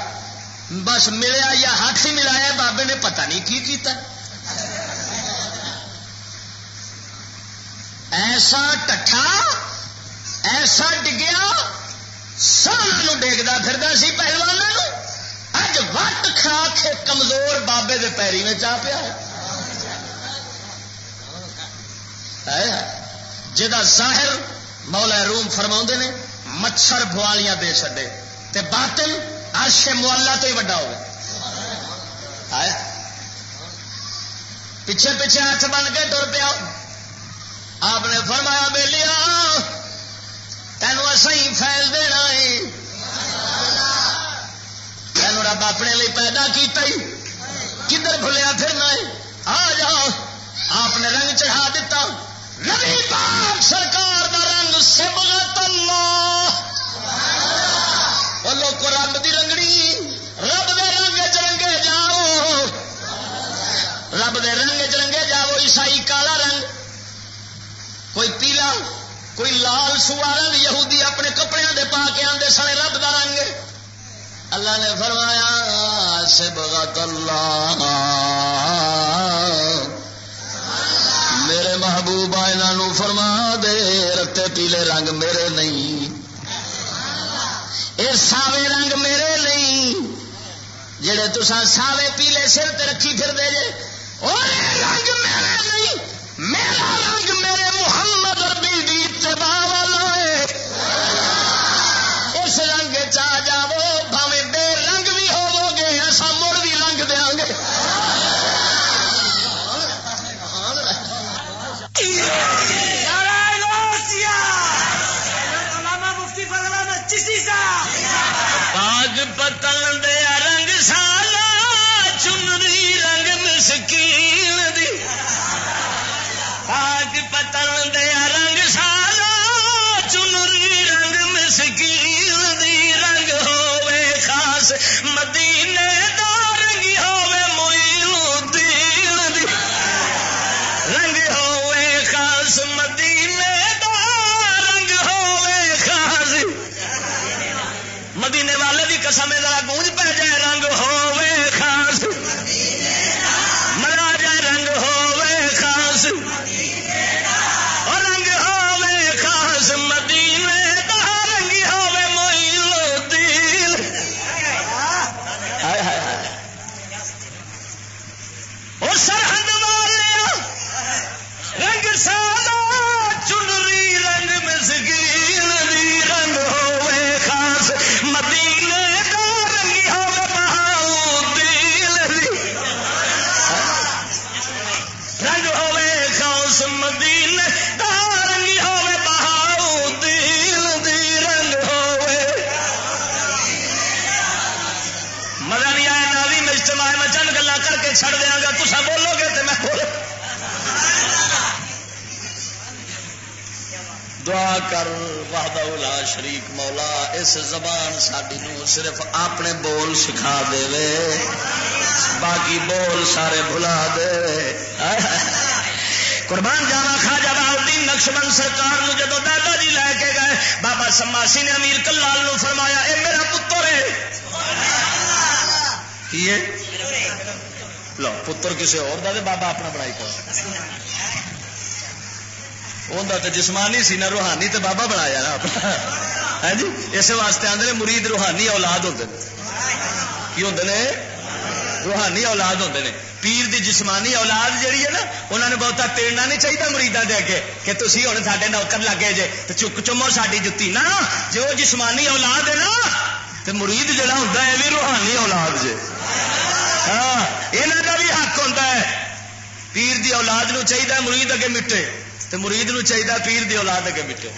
بس ملیا یا ہاتھ ہی ملایا، بابے نے پتہ نہیں کی کیتا۔ ایسا ٹھا ایسا ڈگیا سال ڈگتا پھر سی پہلوان اج وٹ کھا کے کمزور بابے دے پیری میں چاہ پیا جا ظاہر مولا روم فرما نے، مچھر بوالیاں دے چڈے تے باطل عرش مولا تو ہی وڈا ہو پیچھے پیچھے ہاتھ بن کے ٹر پیا۔ آپ نے فرمایا بے لیا تینوں اصل فیل دینا ہے۔ رب اپنے لیے پیدا کیتا ہی کدھر بھولیا پھرنا ہے آ جاؤ آپ نے رنگ چڑھا دیتا نبی پاک سرکار دا رنگ سبغت اللہ بولو کو رب دی رنگڑی رب دے رنگ چرنگے جاؤ رب دے رنگ چرنگے جاؤ عیسائی کالا رنگ کوئی پیلا کوئی لال سوا رنگ یہودی اپنے کپڑے دے پا کے آدھے سارے رب دا رنگ اللہ نے فرمایا سے بغت اللہ۔ میرے محبوبہ انہوں فرما دے، رتے پیلے رنگ میرے نہیں۔ یہ ساوے رنگ میرے نہیں۔ جڑے تسا ساوے پیلے سر تے رکھی پھر دے جے رنگ میرے نہیں۔ میرا رنگ میرے محمد اس زبان ساری صرف اپنے بول سکھا دے باقی بول سارے بلا دے قربان جانا خاجا الدین نقش بند سرکار جدو دادا جی لے کے گئے، بابا سماسی نے امیر کلال نو فرمایا، اے میرا پتر ہے کی لو، پتر کسی اور دا دے، بابا اپنا بڑائی کر۔ اندر تو جسمانی سی، نہ روحانی تو بابا بنایا نا اپنا۔ ہے جی؟ اس واسطے آدھے مرید روحانی اولاد ہوتے ہیں کی ہوتے ہیں روحانی اولاد ہوتے ہیں پیر دی جسمانی اولاد جہی ہے نا انہوں نے بہت تیرنا نہیں چاہیے مریدا دے اگے، کہ تھی ہوں سارے نوکر لگے جے تو چک چمو ساری جتی۔ نا جی وہ جسمانی اولاد ہے نا تو مرید جہاں ہوتا ہے یہ بھی روحانی اولاد جے۔ ہاں یہاں کا بھی حق ہوتا ہے۔ پیر دی اولاد نو چاہیے مرید اگے مٹے تو مرید نو چاہیے پیر دی اولاد اگے مٹے۔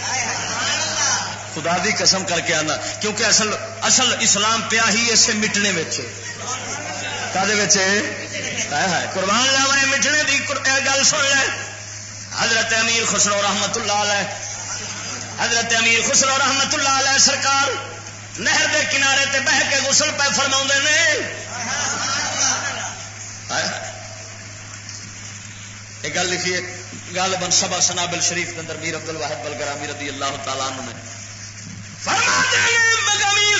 خدا دی قسم کر کے آنا، کیونکہ اصل اصل اسلام پیا ہی اسے مٹنے میں قربان لاوا مٹنے دی گل سن لے۔ حضرت امیر خسرو رحمت اللہ علیہ۔ حضرت امیر خسرو رحمت اللہ علیہ سرکار نہر دے کنارے تے بہ کے غسل پہ فرما نے۔ ایک گل لکھیے غالباً سبا سنابل شریف کے اندر میر عبد الواحد بلگرامی رضی اللہ تعالیٰ عنہ نے۔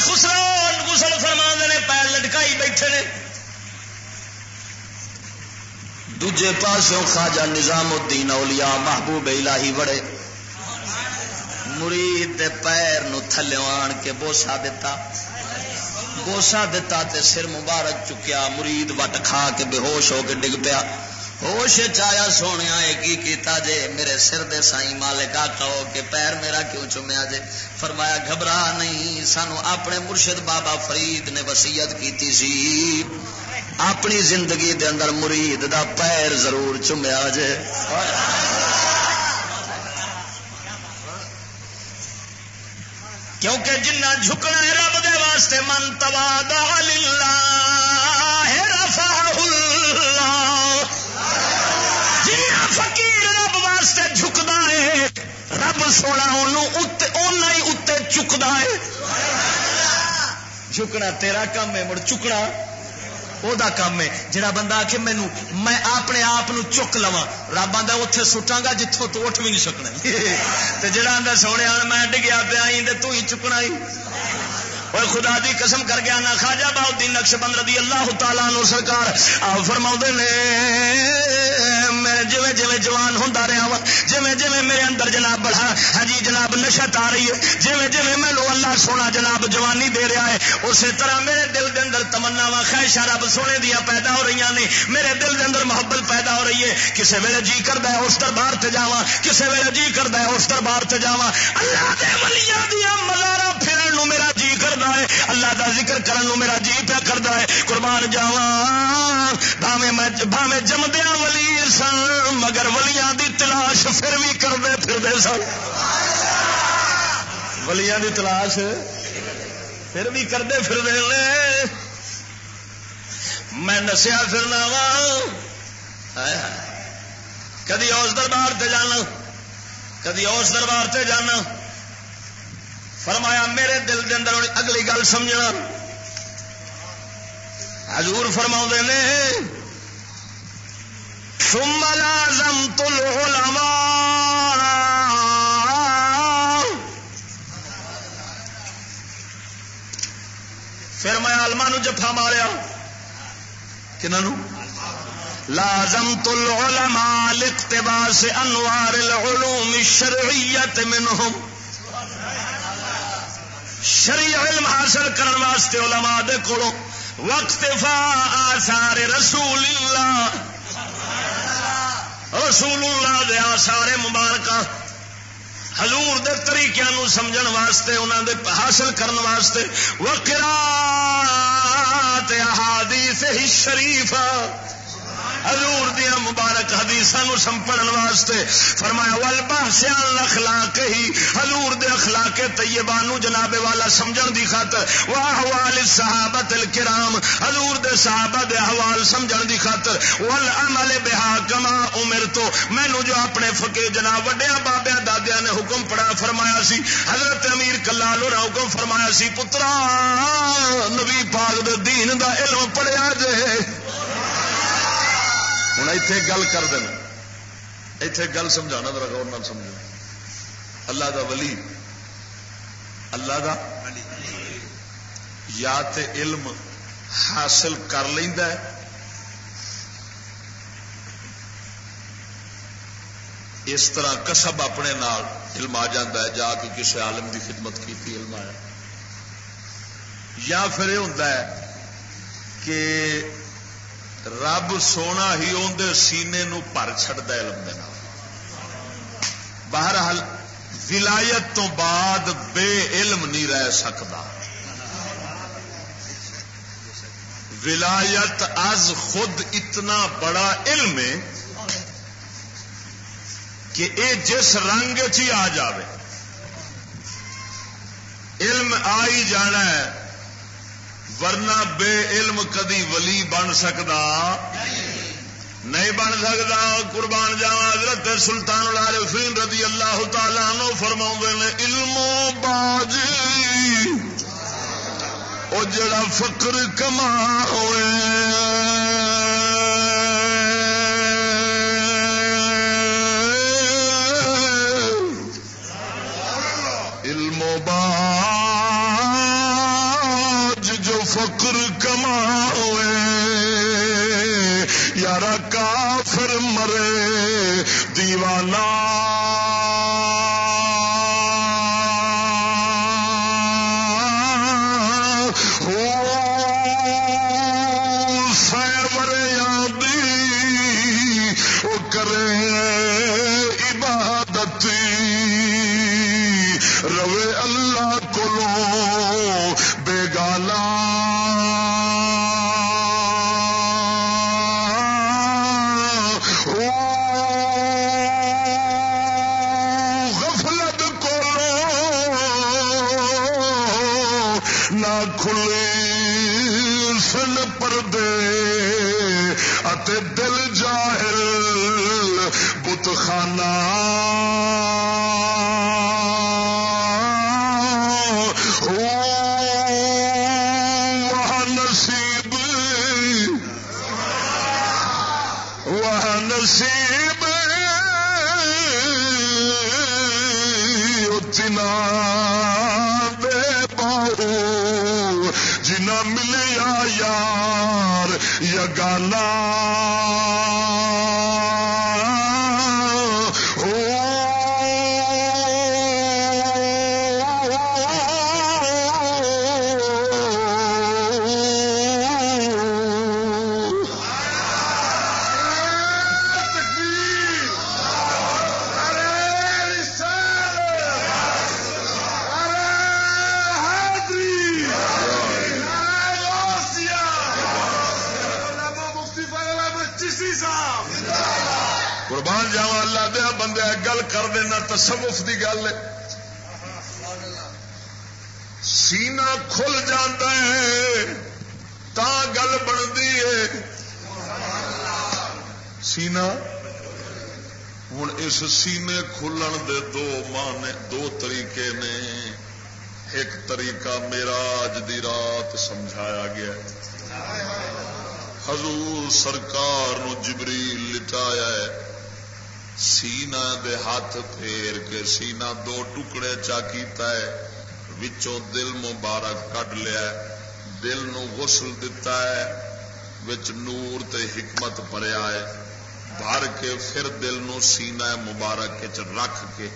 خسران گسل فرما نے، پیر لٹکائی بیٹھے نے۔ دوجے پاسوں خواجہ نظام الدین اولیاء محبوب الہی وڑے۔ مرید دے پیر نو تھلے آن کے بوسا دیتا بوسا دیتا تے سر مبارک چکیا، مرید وٹ کھا کے بے ہوش ہو کے ڈگ پیا۔ ہوش چایا سونے کی کیتا جے؟ میرے سر دے سائی مالک آخو کہ پیر میرا کیوں چومیا جے؟ فرمایا، گھبرا نہیں، سانو اپنے مرشد بابا فرید نے وسیعت کیتی سی۔ اپنی زندگی دے اندر مرید دا پیر ضرور چومیا جے۔ کیونکہ جنہ جھکنا ہے رب دے واسطے، من توا اللہ۔ واسطے جھکتا ہے۔ رب سونا ہی اتنے چکتا ہے۔ جھکنا تیرا کام ہے، مڑ چکنا۔ وہ کام ہے۔ جڑا بندہ آ کے مینو میں اپنے آپ چک لوا رب آدھا اتے سٹا گا جتوں تو اٹھ بھی نہیں سکنا۔ جڑا آدھا سونے میں ڈگیا پیا تو ہی چکنا ہی۔ اور خدا دی قسم کر گیا نا خاجا باؤ دی نقش بند رضی اللہ تعالیٰ نو سرکار آ فرما نے میں جی جی جوان ہوں رہا وا جی جی میرے اندر جناب بڑھا ہاں جی جناب نشت آ رہی ہے جی جی مینو اللہ سونا جناب جوانی دے رہا ہے اسی طرح میرے دل دے اندر تمنا وا خواہشاں رب سونے دیا پیدا ہو رہی نے میرے دل دے اندر محبت پیدا ہو رہی ہے کسی ویلے جی کرتا ہے اس دربار سے جا کسی ویلے جی کرتا ہے اس دربار سے جا اللہ دے ولیاں دیا مزارا پھرن میرا جی کرتا ہے۔ اللہ دا ذکر کرن میرا جی پیا کرتا ہے۔ قربان جاوا بھاوے جمدیا ولی سن، مگر ولیاں دی تلاش پھر بھی کرتے پھر سن۔ ولیاں دی تلاش پھر بھی کرتے پھر میں نسیا پھرنا وا کدی اس دربار سے جانا، کدی اس دربار سے جانا۔ فرمایا، میرے دل کے اندر اگلی گل سمجھنا۔ حضور فرما نے، ثم لازمت العلماء۔ پھر میں آلما جفا ماریا۔ کنہوں لازمت العلماء لاقتباس انوار العلوم الشرعیت منهم شریع علم حاصل کرنے واسطے علماء دے کولوں وقت فا آثار رسول اللہ رسول اللہ دے آثار مبارکہ۔ حضور دے طریقے نو سمجھن واسطے، انہاں دے حاصل کرن واسطے۔ وقرات احادیث ہی شریف حضور دیا مبارک حدیث سمپڑن واسطے فرمایا ول بحثیان اخلاق ہی حضور دے اخلاق طیبانو جناب والا سمجھن دی خاطر واہ وال صحابت الکرام، حضور دے صحابہ دے احوال سمجھن دی خاطر ول عمل بہا کما عمر تو مینو جو اپنے فقے جناب وڈیا بابیا دادیا نے حکم پڑا فرمایا سی، حضرت امیر کلال اور حکم فرمایا سی، پترا، نبی پاک دے دین دا علم پڑھیا جے۔ ہوں اتے گل کر دینا اتے گل سمجھانا ذرا غور نہ سمجھو۔ اللہ دا ولی۔ اللہ دا یا تے علم حاصل کر لینا ہے۔ اس طرح کسب اپنے نال علم آ جاتا ہے، جا کے کسی عالم دی خدمت کی تھی علم آیا۔ یا پھر یہ ہوتا ہے کہ رب سونا ہی اندر سینے نو پر چڑتا علم دینا بہرحال ولایت تو بعد بے علم نہیں رہ سکتا ولایت از خود اتنا بڑا علم ہے کہ اے جس رنگ چ آ جائے علم آئی جانا ہے ورنہ بے علم کدی ولی بن سکتا نہیں بن سکتا قربان جاوا حضرت سلطان العارفین رضی اللہ تعالی نو فرما نے، علم و باج او جڑا فقر کما ہوئے۔ دیوانہ سینا ہوں اس سینے کھلن دے دو مان دو طریقے نے، ایک طریقہ میرا اج دی رات سمجھایا گیا حضور سرکار نو جبریل لٹایا ہے۔ سینا دے ہاتھ پھیر کے سینا دو ٹکڑے چا کیتا ہے، وچوں دل مبارک کڈ لیا ہے۔ دل نو غسل دتا ہے، وچ نور تے حکمت بھریا ہے۔ بھر کے پھر دل نو سینا مبارک رکھ کے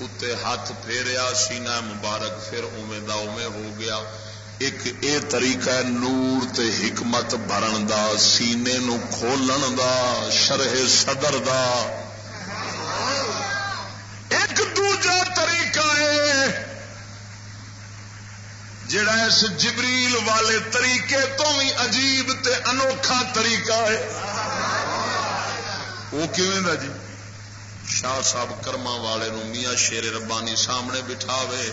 اتنے ہاتھ پھیریا سینا مبارک پھر اوے دا اوے ہو گیا۔ ایک اے طریقہ ہے، نور تے حکمت بھرن دا، سینے نو کھولن دا، شرح صدر دا۔ جڑا اس جبریل والے طریقے تو بھی عجیب تے انوکھا طریقہ ہے۔ وہ کیون دا جی؟ شاہ صاحب کرما والے نو میاں شیر ربانی سامنے بٹھاوے۔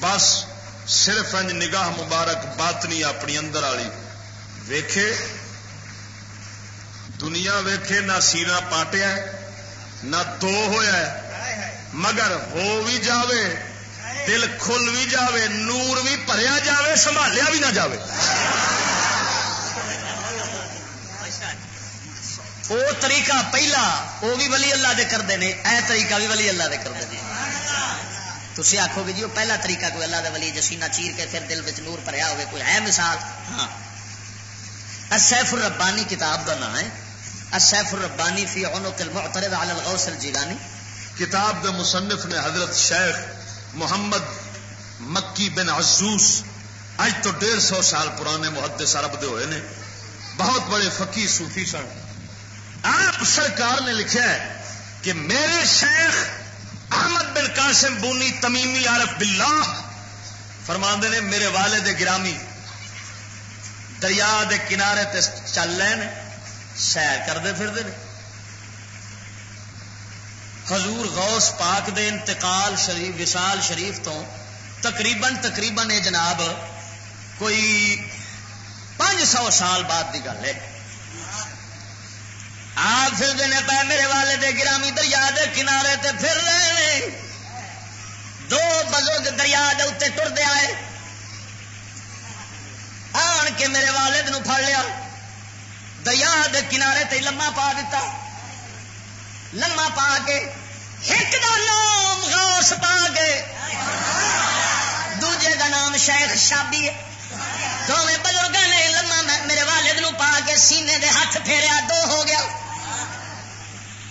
بس صرف انج نگاہ مبارک باطنی اپنی اندر والی۔ ویکھے؟ دنیا ویکھے نہ سینا پاٹیا نہ تو ہوا مگر ہو بھی جاوے، دل کھل بھی جاوے، نور بھی پریا جاوے، سنبھالیا بھی نہ جاوے۔ وہ طریقہ پہلا، وہ بھی ولی اللہ دے کرتے ہیں اے طریقہ بھی ولی اللہ دے کرتے ہیں تھی آخو گے جی وہ پہلا طریقہ کوئی اللہ دے ولی جسینا چیر کے پھر دل نور بھریا ہوگی کوئی ہے مثال؟ ہاں۔ سیف الربانی کتاب کا نام ہے۔ سیف الربانی فی عنق المعترض علی الغوث الجیلانی۔ کتاب دے مصنف نے حضرت شیخ محمد مکی بن عزوس اج تو ڈیڑھ سو سال پرانے محدث عرب دے ہوئے نے۔ بہت بڑے فقی صوفی سن۔ آپ سرکار نے لکھا ہے کہ میرے شیخ احمد بن قاسم بونی تمیمی عارف باللہ فرماندے نے میرے والد گرامی دریا دے کنارے تے چل رہے ہیں سیر کرتے پھرتے ہیں حضور غوث پاک دے انتقال شریف وسال شریف تو تقریباً تقریباً یہ جناب، کوئی پانچ سو سال بعد کی گل ہے۔ آپ پھر دینے پہ میرے والے دے گرامی دریا دے کنارے تے پھر رہے ہیں دو بزرگ دریا دے اتنے ٹرتے آئے۔ آن کے میرے والد نو پھڑ لیا، دریا دے کنارے تے لما پا دیتا۔ لما پا کے ایک دا نام غوث پا کے، دوجے دا نام شیخ شابی ہے۔ دونوں بزرگ نے لما میرے والد نو پا کے سینے دے ہاتھ پھیریا دو ہو گیا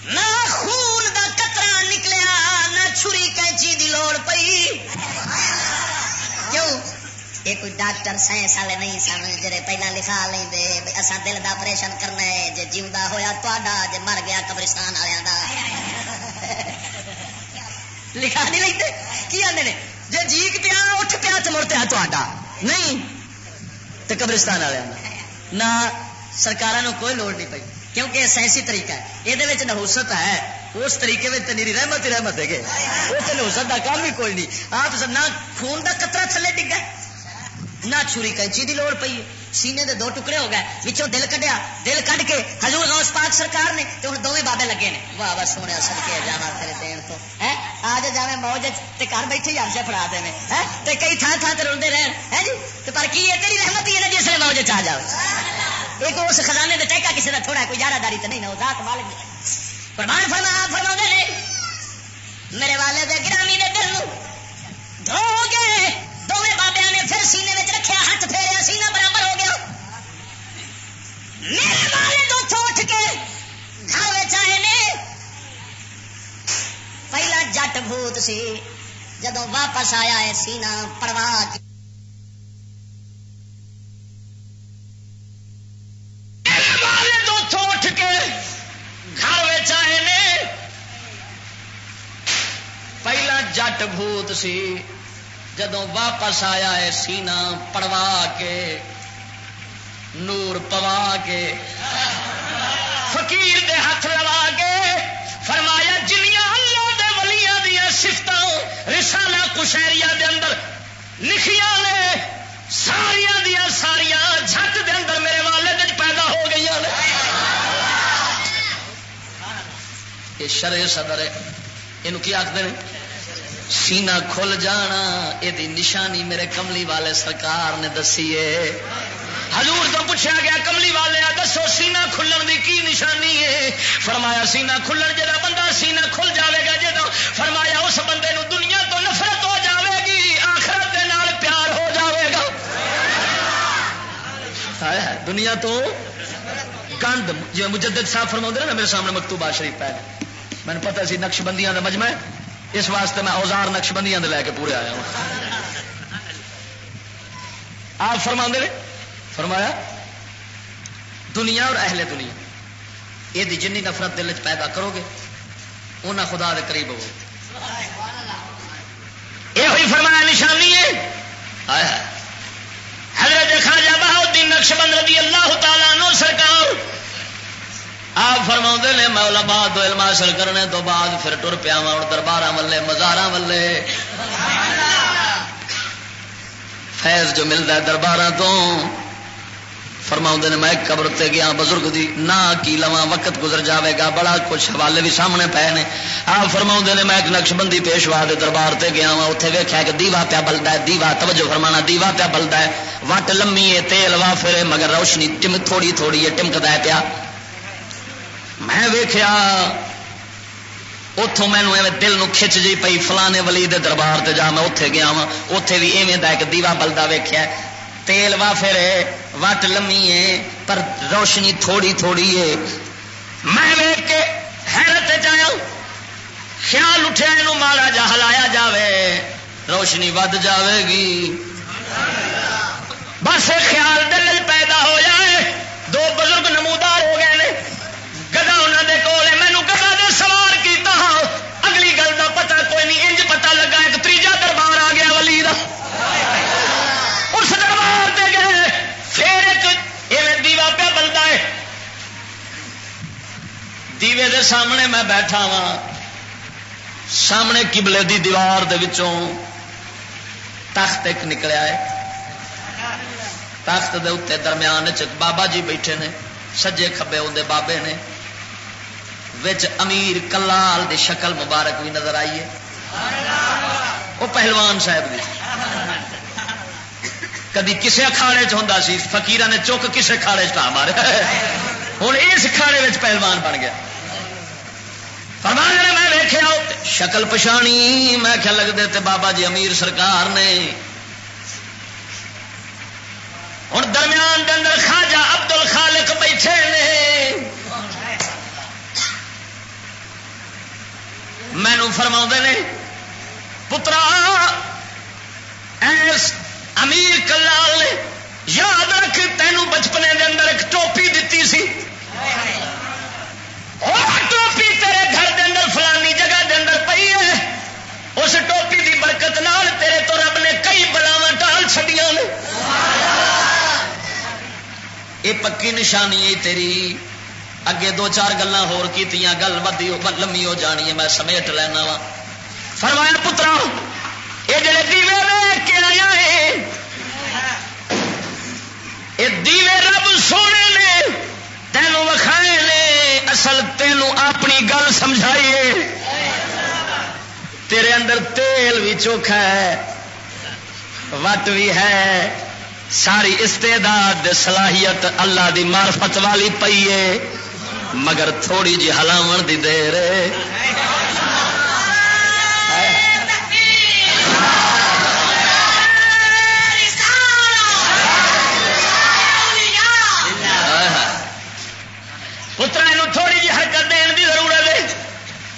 نہ خون دا کترا نکلیا نہ چھری کینچی دی لوڑ پئی کیوں یہ کوئی ڈاکٹر سائنس والے نہیں سن جڑے پہلا لکھا لیں دے اسا دل دا آپریشن کرنا ہے جے جیوندا ہویا تہاڈا جے مر گیا قبرستان والےاں دا لکھا نہیں لیں کی آندے نے جے جیک پیا اٹھ پیا تے مڑ پیا تہاڈا نہیں تے قبرستان والےاں دا نہ سرکاراں کوئی لوڑ نہیں پئی، کیونکہ سائنسی طریقہ ہے۔ یہ نہوست ہے، اس طریقے میں نیری رحمت ہی رحمت ہے اس نہوست کا کام بھی کوئی نہیں۔ آپ نہ خون کا کترا تھلے ڈگا نہ چھری کینچی کی لوڑ پی سینے دے دو ٹکڑے ہو گئے پچھوں دل کڈیا، دل کڈ کے حضور غوث پاک سرکار نے تو ہوں دونوں بابے لگے نے۔ واہ واہ سونے سد کے جانا تیرے دین تو ہے آج جاوے موج تے گھر بیٹھے ہی سے فڑا دے تے کئی تھان تھان تے روندے رہن ہے جی پر کی ہے تیری رحمت ہی ہے جس نے موج چاہ جاؤ ایک اس خزانے میں ٹیکا کسی کا تھوڑا کوئی یارہ داری تو نہیں نا ذات مالک فرمان فرما فرما نے میرے والے دے گرامی دے دل دھو گئے دونوں بابیا نے پھر سینے میں رکھیا ہاتھ پھیریا سینہ برابر ہو گیا میرے والے تو اٹھ کے گھر آئے بھوت سی جدو واپس آیا ہے سینہ پرواہ جٹ بھوت سی جدو واپس آیا ہے سینا پڑوا کے۔ نور پوا کے۔ فقیر دے ہاتھ لوا کے رسالہ کشہریا دے اندر لکھیا نے ساریا دیا ساریا جھٹ دے اندر میرے والد پیدا ہو گئی یہ شرے صدر ہے۔ یہ کی آخر سینا کھل جانا یہ نشانی میرے کملی والے سرکار نے دسی ہے۔ حضور تو پوچھا گیا، کملی والے دسو سینا کھلن دی کی نشانی ہے؟ فرمایا سینا کھلن جا بندہ سینا کھل جاوے گا جدو فرمایا اس بندے نو دنیا آیا ہے؟ دنیا تو گند جی مجدد صاحب فرما نا، میرے سامنے مکتوبہ شریف ہے۔ میں نے پتا سی نقش بندیاں کا مجمع اس واسطے میں اوزار نقش بندیاں لے کے پورے آیا ہوں۔ آپ فرما نے؟ فرمایا، دنیا اور اہل دنیا، یہ جن نفرت دل چ پیدا کرو گے انہیں خدا دے قریب ہو یہ ہوئی فرمایا نشانی ہے۔ حضرت خواجہ بہاؤدین نقش بند رضی اللہ تعالیٰ نو سرکار، آپ فرما نے مولا باد علم حاصل کرنے تو بعد پھر ٹر پیا ہوں دربار ولے مزار ولے فیض جو ملتا ہے دربار تو فرما نے، میں قبر تے گیا بزرگ دی، نہ کی لوا وقت گزر جاوے گا، بڑا کچھ حوالے بھی سامنے پے نے۔ آپ فرما نے، میں ایک نقش بندی پیشوا دے دربار تے گیا وا اتنے ویخیا کہ دیوا پیا بلدا ہے، دیوا، توجہ فرمانا، دیوا پیا بلدا ہے۔ وٹ لمی ہے تیل وا پھر مگر روشنی ٹم تھوڑی تھوڑی ہے ٹمکتا ہے پیا۔ میں ویخیا اتوں مینو دل نو کھچ جی پی فلانے ولی دے دربار تے جا میں اتے گیا وا اتے بھی ایویں ایک دیوا بلدا ویخیا تیل وا پھر وٹ لمی ہے، پر روشنی تھوڑی تھوڑی ہے۔ میں ویک کے حیرت جایا خیال اٹھیا یہ ماڑا جا ہلایا جاوے، روشنی ود جاوے گی۔ بس خیال دل پیدا ہو جائے دو بزرگ نمودار ہو گئے گدا انہوں نے کول ہے مینو گدا نے سوار کیتا ہاں۔ اگلی گل کا پتا کوئی نہیں، انج پتا لگا، ایک تیجا دربار آ گیا ولی کا دیوے دے سامنے میں بیٹھا وا سامنے کبلے دی دیوار دے وچوں تخت ایک نکلیا ہے۔ تخت دے اتنے درمیان بابا جی بیٹھے نے، سجے کبے اندر بابے نے۔ وچ امیر کلال دی شکل مبارک بھی نظر آئی ہے۔ وہ پہلوان صاحب دی۔ کدی کسے اکھاڑے چ سی فکیر نے چک کسے کھاڑے چ مارے۔ ہوں اس کھاڑے پہلوان بن گیا۔ ہاں فرمایا میں دیکھا شکل پچھانی۔ میں کیا لگتے تے بابا جی امیر سرکار نے۔ ہوں درمیان کے اندر خاجا ابدل خالق بیٹھے نے۔ مینو فرما نے، پترا، ایس امیر کلال نے یاد رکھ، تینوں بچپنے دے اندر ایک ٹوپی دیتی سی ٹوپی تیرے گھر دے اندر فلانی جگہ دے اندر پئی ہے۔ اس ٹوپی دی برکت نال تیرے تو رب نے کئی بلاوا ٹال چڈیا نے۔ یہ پکی نشانی ہے تیری۔ اگے دو چار گلا گل بدی لمبی ہو جانی ہے، میں سمیٹ لینا وا۔ فرمایا پترا یہ جڑے دیوے لے کے آیا یہ دیوے رب سونے نے تینوں وکھائے اصل تینوں اپنی گل سمجھائیے۔ تیرے اندر تیل بھی چوکھا ہے وٹ بھی ہے ساری استعداد صلاحیت اللہ دی معرفت والی پئی ہے۔ مگر تھوڑی جی ہلاو دی دیر۔ پترا یہ تھوڑی جی حرکت دین کی ضرورت ہے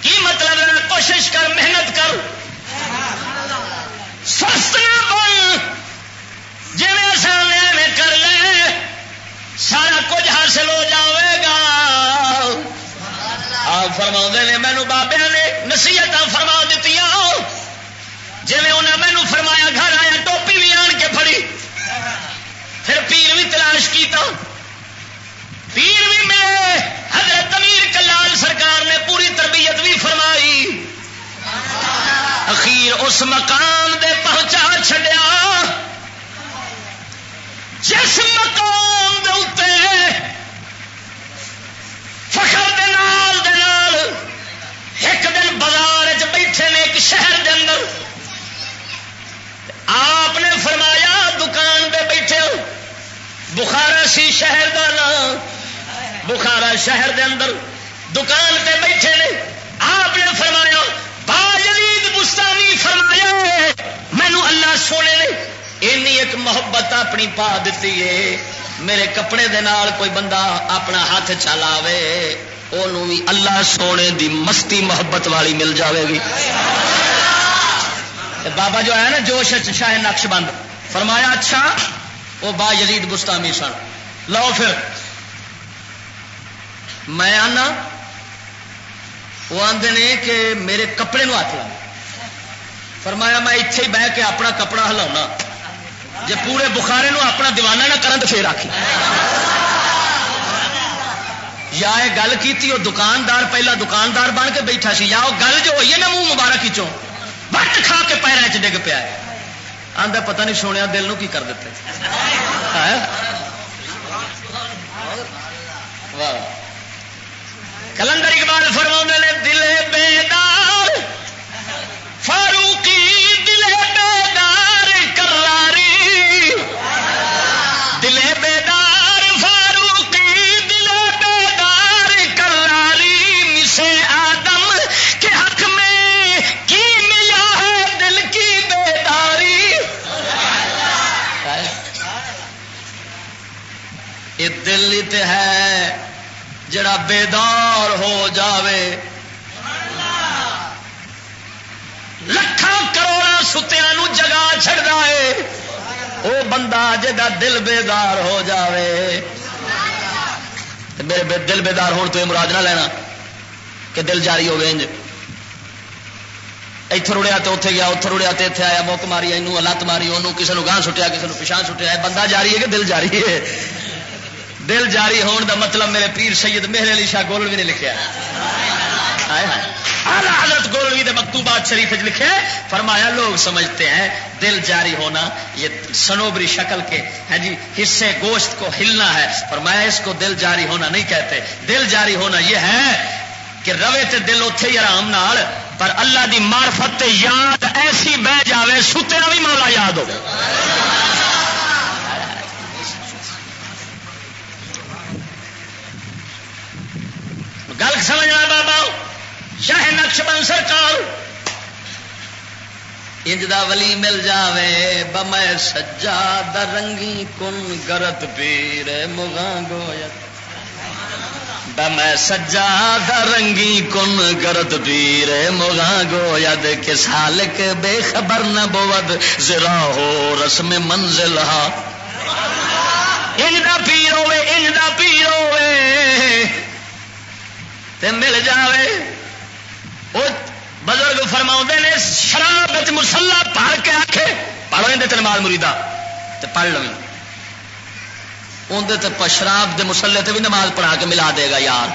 کی مطلب کوشش کر، محنت کر۔ سست نہ بن جی میں کر لے سارا کچھ حاصل ہو جائے گا۔ آپ فرما نے مینو بابے نے نصیحت فرما دیتی جی انہیں مینو فرمایا، گھر آیا، ٹوپی بھی آن کے فری پھر پیر بھی تلاش کیتا۔ پیر بھی ملے حضرت امیر کلال سرکار نے پوری تربیت بھی فرمائی۔ اخیر اس مقام دے پہنچا چڈیا جس مقام دے اتنے فخر دے نال دے نال ایک دن بازار بیٹھے نے ایک شہر دے اندر۔ آپ نے فرمایا، دکان پہ بیٹھے بخارا سی شہر کا نام۔ بخارا شہر دے اندر دکان پہ بیٹھے نے آپ نے فرمایا با جدید بستانی فرمایا مینو اللہ سونے نے اینی ایک محبت اپنی پا دیتی ہے۔ میرے کپڑے دے نال کوئی بندہ اپنا ہاتھ چلاوے وہ بھی اللہ سونے دی مستی محبت والی مل جاوے گی۔ بابا جو ہے نا جوش شاہ نقش بند۔ فرمایا اچھا وہ با یزید بستانی سن۔ لو پھر۔ میں آنا، وہ آدھے نے کہ میرے کپڑے نو ہاتھ لا فرمایا، میں اتے ہی بہ کے اپنا کپڑا ہلا جی پورے بخارے نو اپنا دیوانہ نہ کرن تو پھر آخی یا گل کی وہ دکاندار پہلا دکاندار بن کے بیٹھا سی۔ یا وہ گل جو ہوئی ہے نا منہ مبارک چوں بٹ کھا کے پیروں چ ڈگ پیا آدھا پتہ نہیں سونے دل نو کی کر دیتے۔ ہاں؟ کلندر اقبال فرما نے دل بیدار، فاروقی دل بیدار، کراری۔ دل بیدار، فاروقی دل بیدار، کراری۔ مسے آدم کے حق میں کی ملا ہے دل کی بیداری؟ یہ دل ہے جڑا بیدار ہو جاوے۔ لکھان کروڑا ستیا جگا چڑھتا ہے۔ وہ بندہ جا دل بیدار ہو جاوے۔ میرے دل بیدار ہونے تو مراد نہ لینا کہ دل جاری ہو گئے اتر اڑیا تو اتنے گیا اتر اڑیا تو اتنے آیا، موک ماری لت ماری انہوں کسی نے گاہ سٹیا کسی نے پچھا سٹیا۔ بندہ جاری ہے کہ دل جاری ہے؟ دل جاری ہون دا مطلب میرے پیر سید میرے علی شاہ گولوی نے لکھا ہاں۔ حضرت گولوی دے مکتوبات شریف لکھے فرمایا لوگ سمجھتے ہیں دل جاری ہونا یہ سنوبری شکل کے ہے جی حصے گوشت کو ہلنا ہے۔ فرمایا اس کو دل جاری ہونا نہیں کہتے۔ دل جاری ہونا یہ ہے کہ روے تے دل اتے ہی آرام نال، پر اللہ دی معرفت یاد ایسی بہ جاوے ستیا بھی مولا یاد ہو گل سمجھنا بابا، شاہ نقش بن سرکار۔ انجدا ولی مل جاوے بم سجا درنگی کن گرت پیر گویت بم سجا درنگی کن گرت پیر مغاں گوید کے سالک بے خبر نہ بود زرا ہو رسم منزل ہا۔ انجدا پیر ہوے انجدا پیر ہوے تے مل جاوے۔ وہ بزرگ فرما نے، شراب مسلا پڑھ کے آخے پڑھو اندر نماز مریدا تے پڑھ لو۔ اندر شراب دے مسلے تے بھی نماز پڑھا کے ملا دے گا یار۔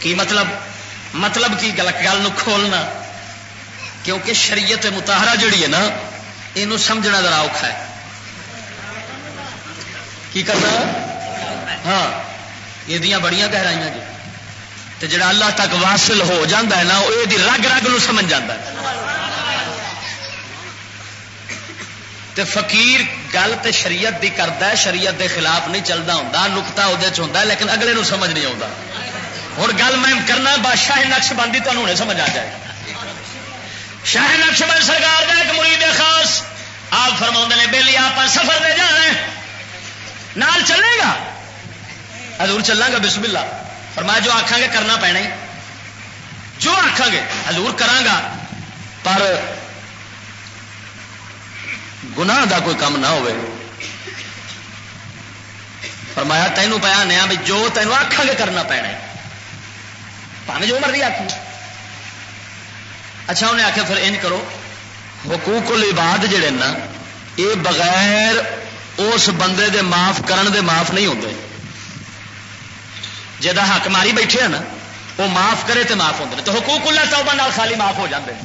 کی مطلب؟ مطلب کی گل گل کھولنا۔ کیونکہ شریعت متحرہ جڑی ہے نا یہ سمجھنا ذرا اوکھا ہے۔ کی کرنا؟ ہاں۔ یہ بڑی گہرائیاں جی۔ تو جڑا اللہ تک واصل ہو جاتا ہے نا وہ یہ رگ رگ نو سمجھ جاتا ہے۔ تے فقیر گل تے شریعت دی کرتا ہے، شریعت دے خلاف نہیں چلتا ہوں نکتا وہ لیکن اگلے نو سمجھ نہیں آتا ہوں گل میں کرنا بادشاہ نقش بندی تمہیں سمجھ آ جائے۔ شاہ نقش بند سرکار کا ایک مرید خاص۔ آپ فرما نے بہلی آپ سفر دے جانا نال چلے گا۔ حضور چلا گا، بسم اللہ۔ فرمایا، جو آخان گے، کرنا پینا ہی۔ جو آخان گے، حضور کرا پر گناہ دا کوئی کام نہ ہوئے۔ فرمایا تینوں پیا نیا بھی جو تینوں آخان گے، کرنا پینا پہ جو مرضی آخ اچھا انہیں آخیا پھر ان کرو۔ حقوق العباد جڑے نا، یہ بغیر اس بندے دے معاف کرن دے معاف نہیں ہوتے جا حق ماری بیٹھے ہیں نا، وہ معاف کرے تو معاف ہوتے تو حقوق اللہ توبہ نال خالی معاف ہو جاتے ہیں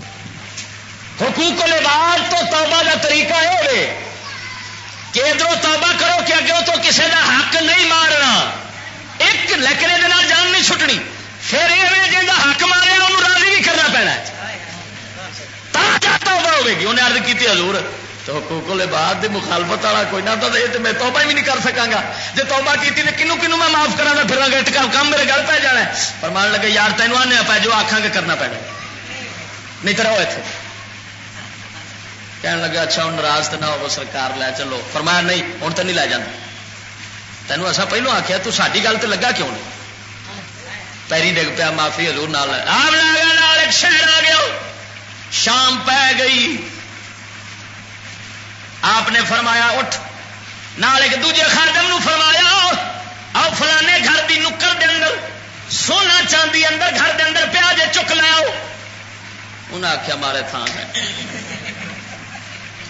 حقوق العباد تو توبہ کا طریقہ یہ کہ ادھر توبہ کرو کہ اگوں تو کسی کا حق نہیں مارنا۔ ایک لیکن یہ جان نہیں چھٹنی پھر یہ جا حق مارے، انہوں راضی بھی کرنا پینا توبہ ہوگی انہیں ارد کی حضور تو حقوق بعد دی مخالفت والا کوئی نہ تو یہ تو میں توبہ ہی نہیں کر سکا گا جی توبہ کی تو کنو کنو میں معاف کرا گا، پھر گا کام میرے گل پہ جانا ہے۔ پر مان لگے، یار تینوں آنے پہ جو آخان گے کرنا پینا نہیں تو رہو اتنے کہنے لگا اچھا ہوں ناراض تو نہ ہو سرکار لے چلو۔ فرمایا، نہیں، ہوں تو نہیں لے جانا۔ تینوں اصا پہلو آخیا تو ساری گل تو لگا کیوں نہیں؟ پیری ڈگ پیا، معافی ہزور نال۔ ایک شہر آ گیا۔ شام پہ گئی۔ آپ نے فرمایا اٹھ۔ نال ایک دوجے خادم نو فرمایا آؤ فلانے گھر کی نکر دے اندر، سونا چاندی اندر گھر دے اندر پیا جے چک لیا انہیں آخیا مارے تھان ہے۔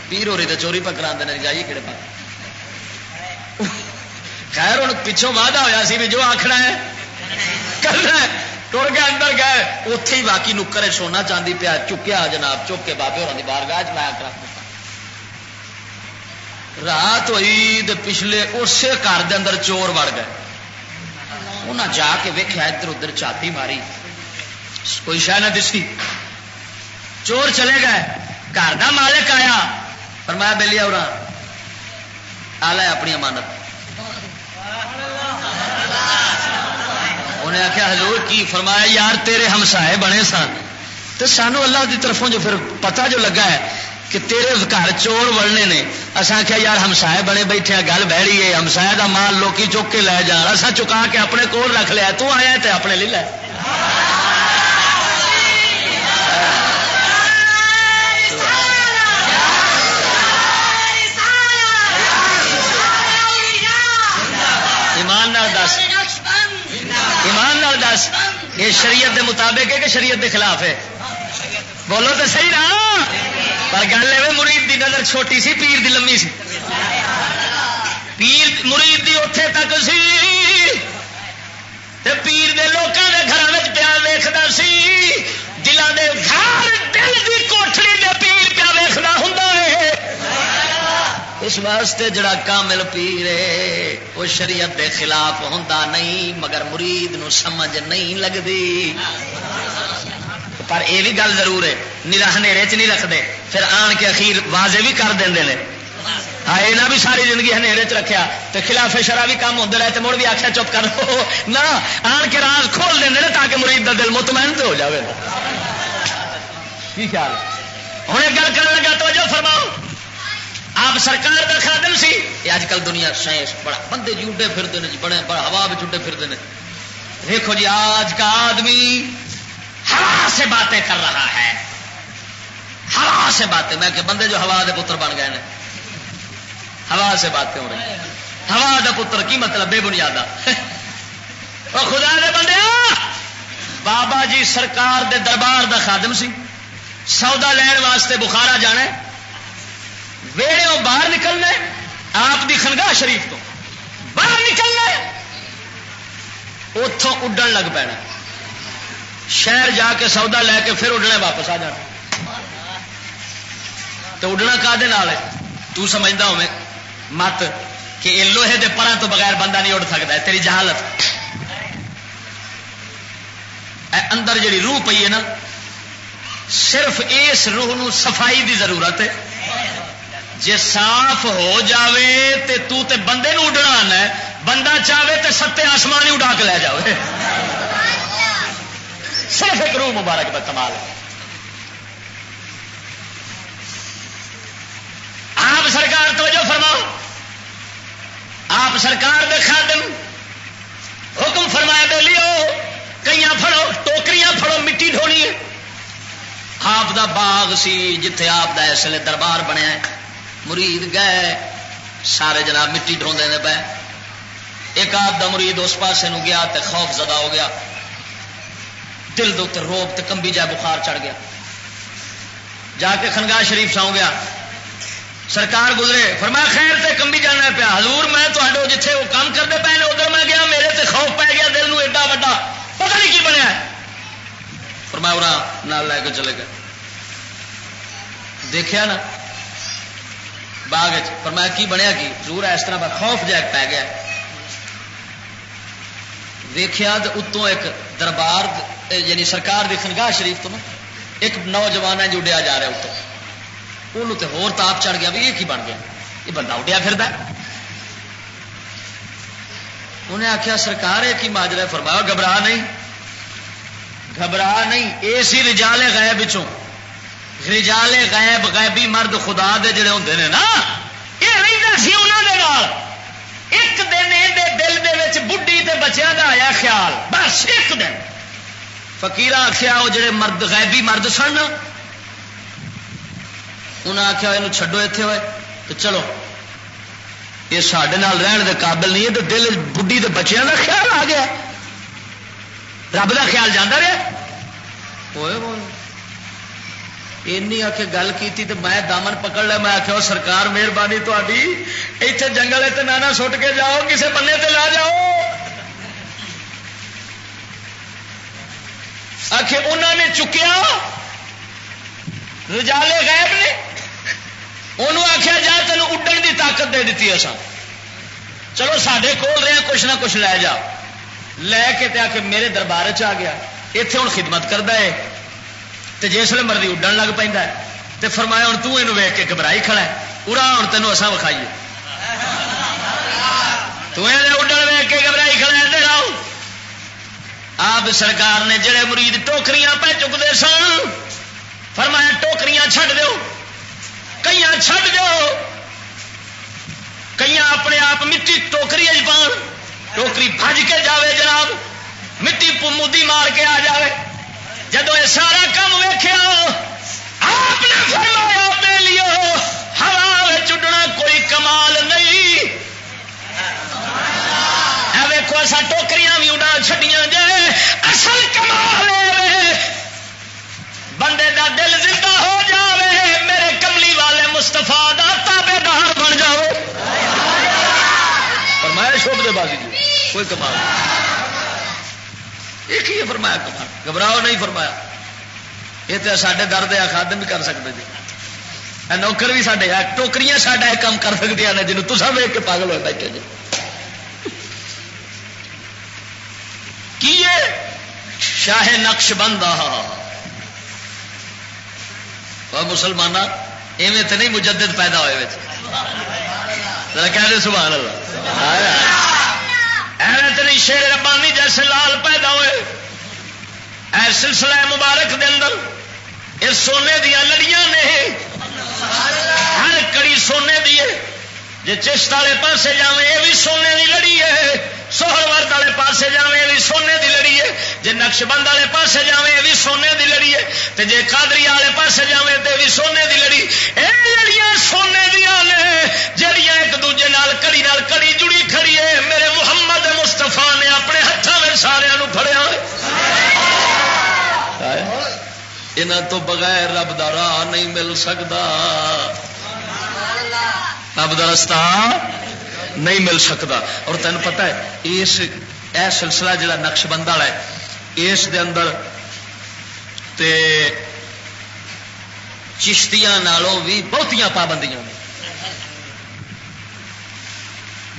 پیر ہو رہی تو چوری پکڑا دیں جائیے کہڑے پاس۔ خیر ہوں پچھوں وعدہ ہوا سی بھی جو آخنا ہے کرنا ہے ٹر کے اندر گئے۔ اتے ہی باقی نکر سونا چاندی پیا چکیا جناب، چک کے بابے ہونے کی بار گاہ میں آ رات ہوئی پچھلے اسی گھر کے اندر چور وڑ گئے۔ انہیں جا کے ویکیا ادھر ادھر چاتی ماری۔ کوئی شہ نہ دسی۔ چور چلے گئے۔ گھر کا مالک آیا۔ پر میں بہلی اور آ اپنی امانت۔ انہیں آخیا حضور کی فرمایا، یار تیرے ہمسائے بنے سن۔ تو سانو اللہ کی طرفوں جو پھر پتہ جو لگا ہے کہ تیرے گھر چور وڑنے نے۔ اصا آخیا یار ہمسائے بنے بیٹھے گل بہڑی ہے ہمسائے کا مال لوکی چک کے لے جان۔ اصا چکا کے اپنے کول رکھ لیا، تو آیا تے اپنے لے لے۔ ایمان دس۔ یہ شریعت دے مطابق ہے کہ شریعت دے خلاف ہے؟ بولو تو صحیح رہا پر گل ہے مرید دی نظر چھوٹی سی، پیر دی لمبی سی۔ پیر مرید دی اتے تک سی۔ پیر دے لوگوں دے گھر پیا ویختا سی۔ دلان دے گھر دل دی کوٹری دے پیر پیا ویخنا ہوں اس واسطے جڑا کامل پیر ہے وہ شریعت دے خلاف ہوں نہیں، مگر مرید نو سمجھ نہیں لگتی پر یہ بھی گل ضرور ہے نیرا چ نہیں رکھتے پھر آن کے اخیر واضح بھی کر دیں ہاں یہ بھی ساری زندگی چ رکھیا تو خلاف شرح بھی کام ہوتے رہے تو مڑ بھی آخیا چپ کر نہ، آن کے راز کھول دیں تاکہ مرید کا دل مطمئن تو ہو جائے کی خیال ہوں ایک گل کر لگا تو جو فرماؤ۔ آپ سرکار کا خادم سی؟ یہ اج کل دنیا سائنس بڑا بندے جی اڈے پھرتے ہیں جی بڑے، بڑا ہوا بھی اڈے پھرتے ہیں دیکھو جی آج کا آدمی ہوا سے باتیں کر رہا ہے۔ ہوا سے باتیں۔ میں کہ بندے جو ہوا دے پتر بن گئے ہیں ہوا سے باتیں ہو رہی ہوا دے پتر کی مطلب بے بنیاد خدا دے بندے، بابا جی سرکار دے دربار دا خادم سی۔ سودا لین واسطے بخارا جانا ویڑے باہر نکلنا آپ دی خنگاہ شریف تو باہر نکلنا اتوں اڈن لگ پینا۔ شہر جا کے سودا لے کے پھر اڈنا واپس آ جانا۔ تو اڈنا کا تو سمجھتا ہو مت کہ یہ لوہے دے پرا تو بغیر بندہ نہیں اڑ سکتا ہے تیری جہالت۔ اندر جڑی روح پی ہے نا، صرف اس روح نو صفائی دی ضرورت ہے۔ جی صاف ہو جاوے تے تو تے بندے نو اڈنا آنا ہے بندہ چاہے تے ستے آسمان ہی اڈا کے لے جاوے۔ صرف ایک روح مبارک کا کمال ہے۔ آپ سرکار تو جو فرماؤ۔ آپ سرکار دے خادم حکم فرمایا دے لیو کئی پھڑو، ٹوکریاں پھڑو، مٹی ڈھونی آپ دا باغ سی جتھے آپ دا اس لیے دربار بنیا مرید گئے، سارے جناب مٹی ڈھونڈے پہ ایک آپ دا مرید اس پاسے نو گیا تے خوف زدہ ہو گیا۔ دل دے روب تے کمبی جائے بخار چڑھ گیا۔ جا کے خنگاہ شریف سو گیا۔ سرکار گزرے، فرمایا خیر تے کمبی جانا پیا۔ حضور، میں تو جتھے وہ کام کرتے پے نے، ادھر میں گیا، میرے تے خوف پی گیا، دل ایڈا وا پتہ نہیں کی بنیا فرمایا ارا نال لے کے چلے گئے۔ دیکھا نا، باغ فرمایا کی بنیا کی؟ ضرور اس طرح خوف جائے پی گیا۔ ویخیا تو اتوں ایک دربار یعنی سرکار دی خنگاہ شریف تو نا، ایک نوجوان ہے جو اڈیا جا رہا اتوں۔ وہ تو ہور تاپ چڑھ گیا بھی یہ کی بن گیا۔ یہ بندہ اڈیا پھر انہیں آخیا سرکار ہے کی ماجرا فرمایا گھبراہ نہیں۔ گھبراہ نہیں۔ یہ سی رجالے غائب بچوں رجالے غائب غائبی مرد خدا دے جڑے ہوں نے نا، یہ رہتا سی انہوں کے ایک دن یہ دل دے بڑھی تے بچیاں دا آیا خیال۔ بس ایک دن۔ فکیر آخیا وہ جڑے مرد غیبی مرد سن انہیں آخیا یہ چڈو اتنے ہوئے تو چلو۔ یہ سڈے رہن دے قابل نہیں ہے تو دل بڑھی دے بچیاں دا خیال آ گیا۔ رب دا خیال جانا رہا ہوئے بول اینی آ کے گل کی تو میں دامن پکڑ لیا میں آخیا سرکار مہربانی تاری اتنے جنگل نانا سٹ کے جاؤ کسے بننے تے لا جاؤ آخ انہوں نے چکیا رجالے غائب نے انہوں آخیا جا تین اڈن کی طاقت دے دیتی اصا چلو سڈے کول رہے کچھ نہ کچھ لے جا لے کے آ کے میرے دربار چ گیا اتنے ہوں خدمت کرتا ہے تو جس مرضی اڈن لگ پہ فرمایا ہوں تین ویک کے گھبرائی کھڑا ہے۔ ارا ہوں تینوں اصا وکھائیے۔ اڈن ویک کے گھبرائی کھڑا ہے دے آپ سرکار نے جڑے مرید ٹوکریاں پہ چکتے سن، فرمایا ٹوکریاں چھڈ دو کئی چھڈ دو کئی اپنے آپ مٹی ٹوکری پان۔ ٹوکری بج کے جاوے جناب۔ مٹی مودی مار کے آ جائے جب یہ سارا کام ویخیا آپ نے فرمایا بے لیو ہوا چڈنا کوئی کمال نہیں۔ ویکو ایسا ٹوکریاں بھی اڈا چڈیا جائے اصل کمال بندے دا دل زندہ ہو جاوے، میرے کملی والے مستفا تابے دار بن جاؤ۔ فرمایا شوب دے بازی جی کوئی کمال نہیں۔ ایک ہی فرمایا گھبراؤ نہیں فرمایا۔ یہ تو سارے درد آ خادم بھی کر سکتے جی۔ نوکر بھی سارے ٹوکریاں ساڈا یہ کام کر سکتی ہیں جنوب تصا ویک کے پاگل ہو بیٹھے جی۔ کی شاہ نقش بند مسلمان ایویں تو نہیں، مجدد پیدا ہوئے کہہ دے سبحان اللہ۔ نہیں شیر ربانی جیسے لال پیدا ہوئے۔ اے سلسلہ مبارک دے اندر یہ سونے دیا لڑیاں نے، ہر کڑی سونے دی جی چشت والے پاسے جا یہ بھی سونے کی لڑی ہے۔ سوہر ورد والے پاسے جا یہ بھی سونے کی لڑی ہے۔ جی نقش بند والے پاسے جا یہ بھی سونے کی لڑی ہے۔ جی کادری والے پاسے جا تو بھی سونے کی لڑی۔ یہ لڑیاں سونے دیا نے ایک دوجے نال کڑی نال کڑی جڑی کھڑی ہے، میرے محمد مستفا نے اپنے ہاتھوں میں سارا فریا یہاں تو بغیر رب دا راہ نہیں مل سکتا رب کا رستہ نہیں مل سکتا۔ اور تین پتا ہے، اس اے سلسلہ جڑا نقش بند والا ہے، اس دے اندر تے چشتیاں نالوں بھی بہتیاں پابندیاں نے۔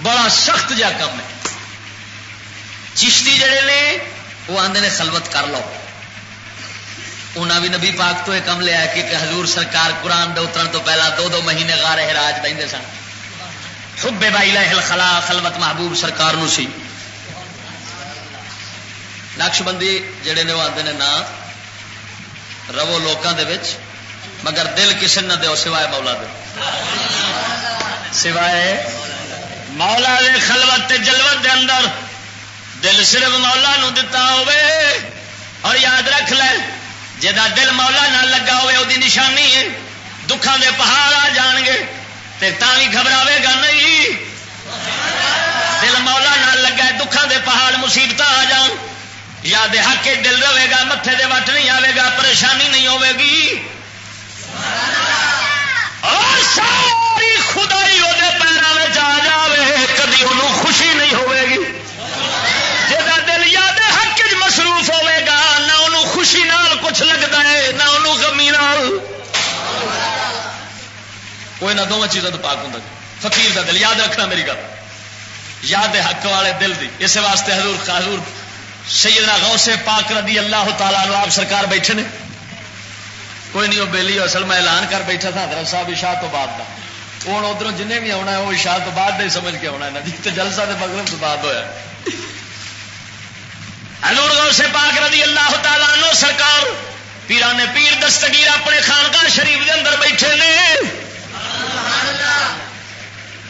بڑا سخت جا کام ہے۔ چشتی جڑے نے، وہ آدھے نے خلوت کر لو۔ انہیں بھی نبی پاک تو یہ کم لیا کہ حضور سرکار قرآن دے اترن تو پہلا دو دو مہینے گار راج پہ سن۔ خبے بائی لہل خلا خلوت محبوب سرکار نو سی۔ نقش بندی جڑے نے وہ آتے ہیں نا رو لوگوں کے مگر دل کسی نہ دو سوائے مولا دے۔ سوائے مولا دے خلوت جلوت دے اندر۔ دل صرف مولا نو دتا ہوئے اور یاد رکھ لے۔ جا دل مولا نہ لگا ہوئے وہ نشانی ہے۔ دکھان دے پہاڑ آ جان گے بھی گھبراوے گا نہیں۔ دل مولا نہ لگا دکھان دے پہاڑ مصیبت آ جان۔ یا دے حق دل رہے گا متے دے وٹ نہیں آئے گا، پریشانی نہیں ہوے گی۔ اور ساری خدائی وہ پیروں میں آ جائے کدی انہوں خوشی نہیں ہوے گی۔ نال کچھ لگتا ہے، نہ انہوں گمی نال۔ کوئی نہ دونوں چیزوں تو پاک ہوں فقیر کا دل، یاد رکھنا میری گل۔ یاد حق والے دل دی۔ اس واسطے حضور حضور سیدنا غوث پاک رضی اللہ تعالیٰ عنہ آپ سرکار بیٹھے نے۔ کوئی نہیں، وہ بہلی اصل میں اعلان کر بیٹھا تھا، حضرت صاحب اشاہ تو بعد کا ہوں ادھر جن بھی آنا ہے، وہ اشاہ تو بعد نہیں سمجھ کے آنا ہے نا جی تو جلسہ تو مغرب تو بعد ہوا حضور غوث پاک رضی اللہ تعالیٰ نو سرکار پیران نے پیر دستگیر اپنے خانقاہ شریف کے اندر بیٹھے نے۔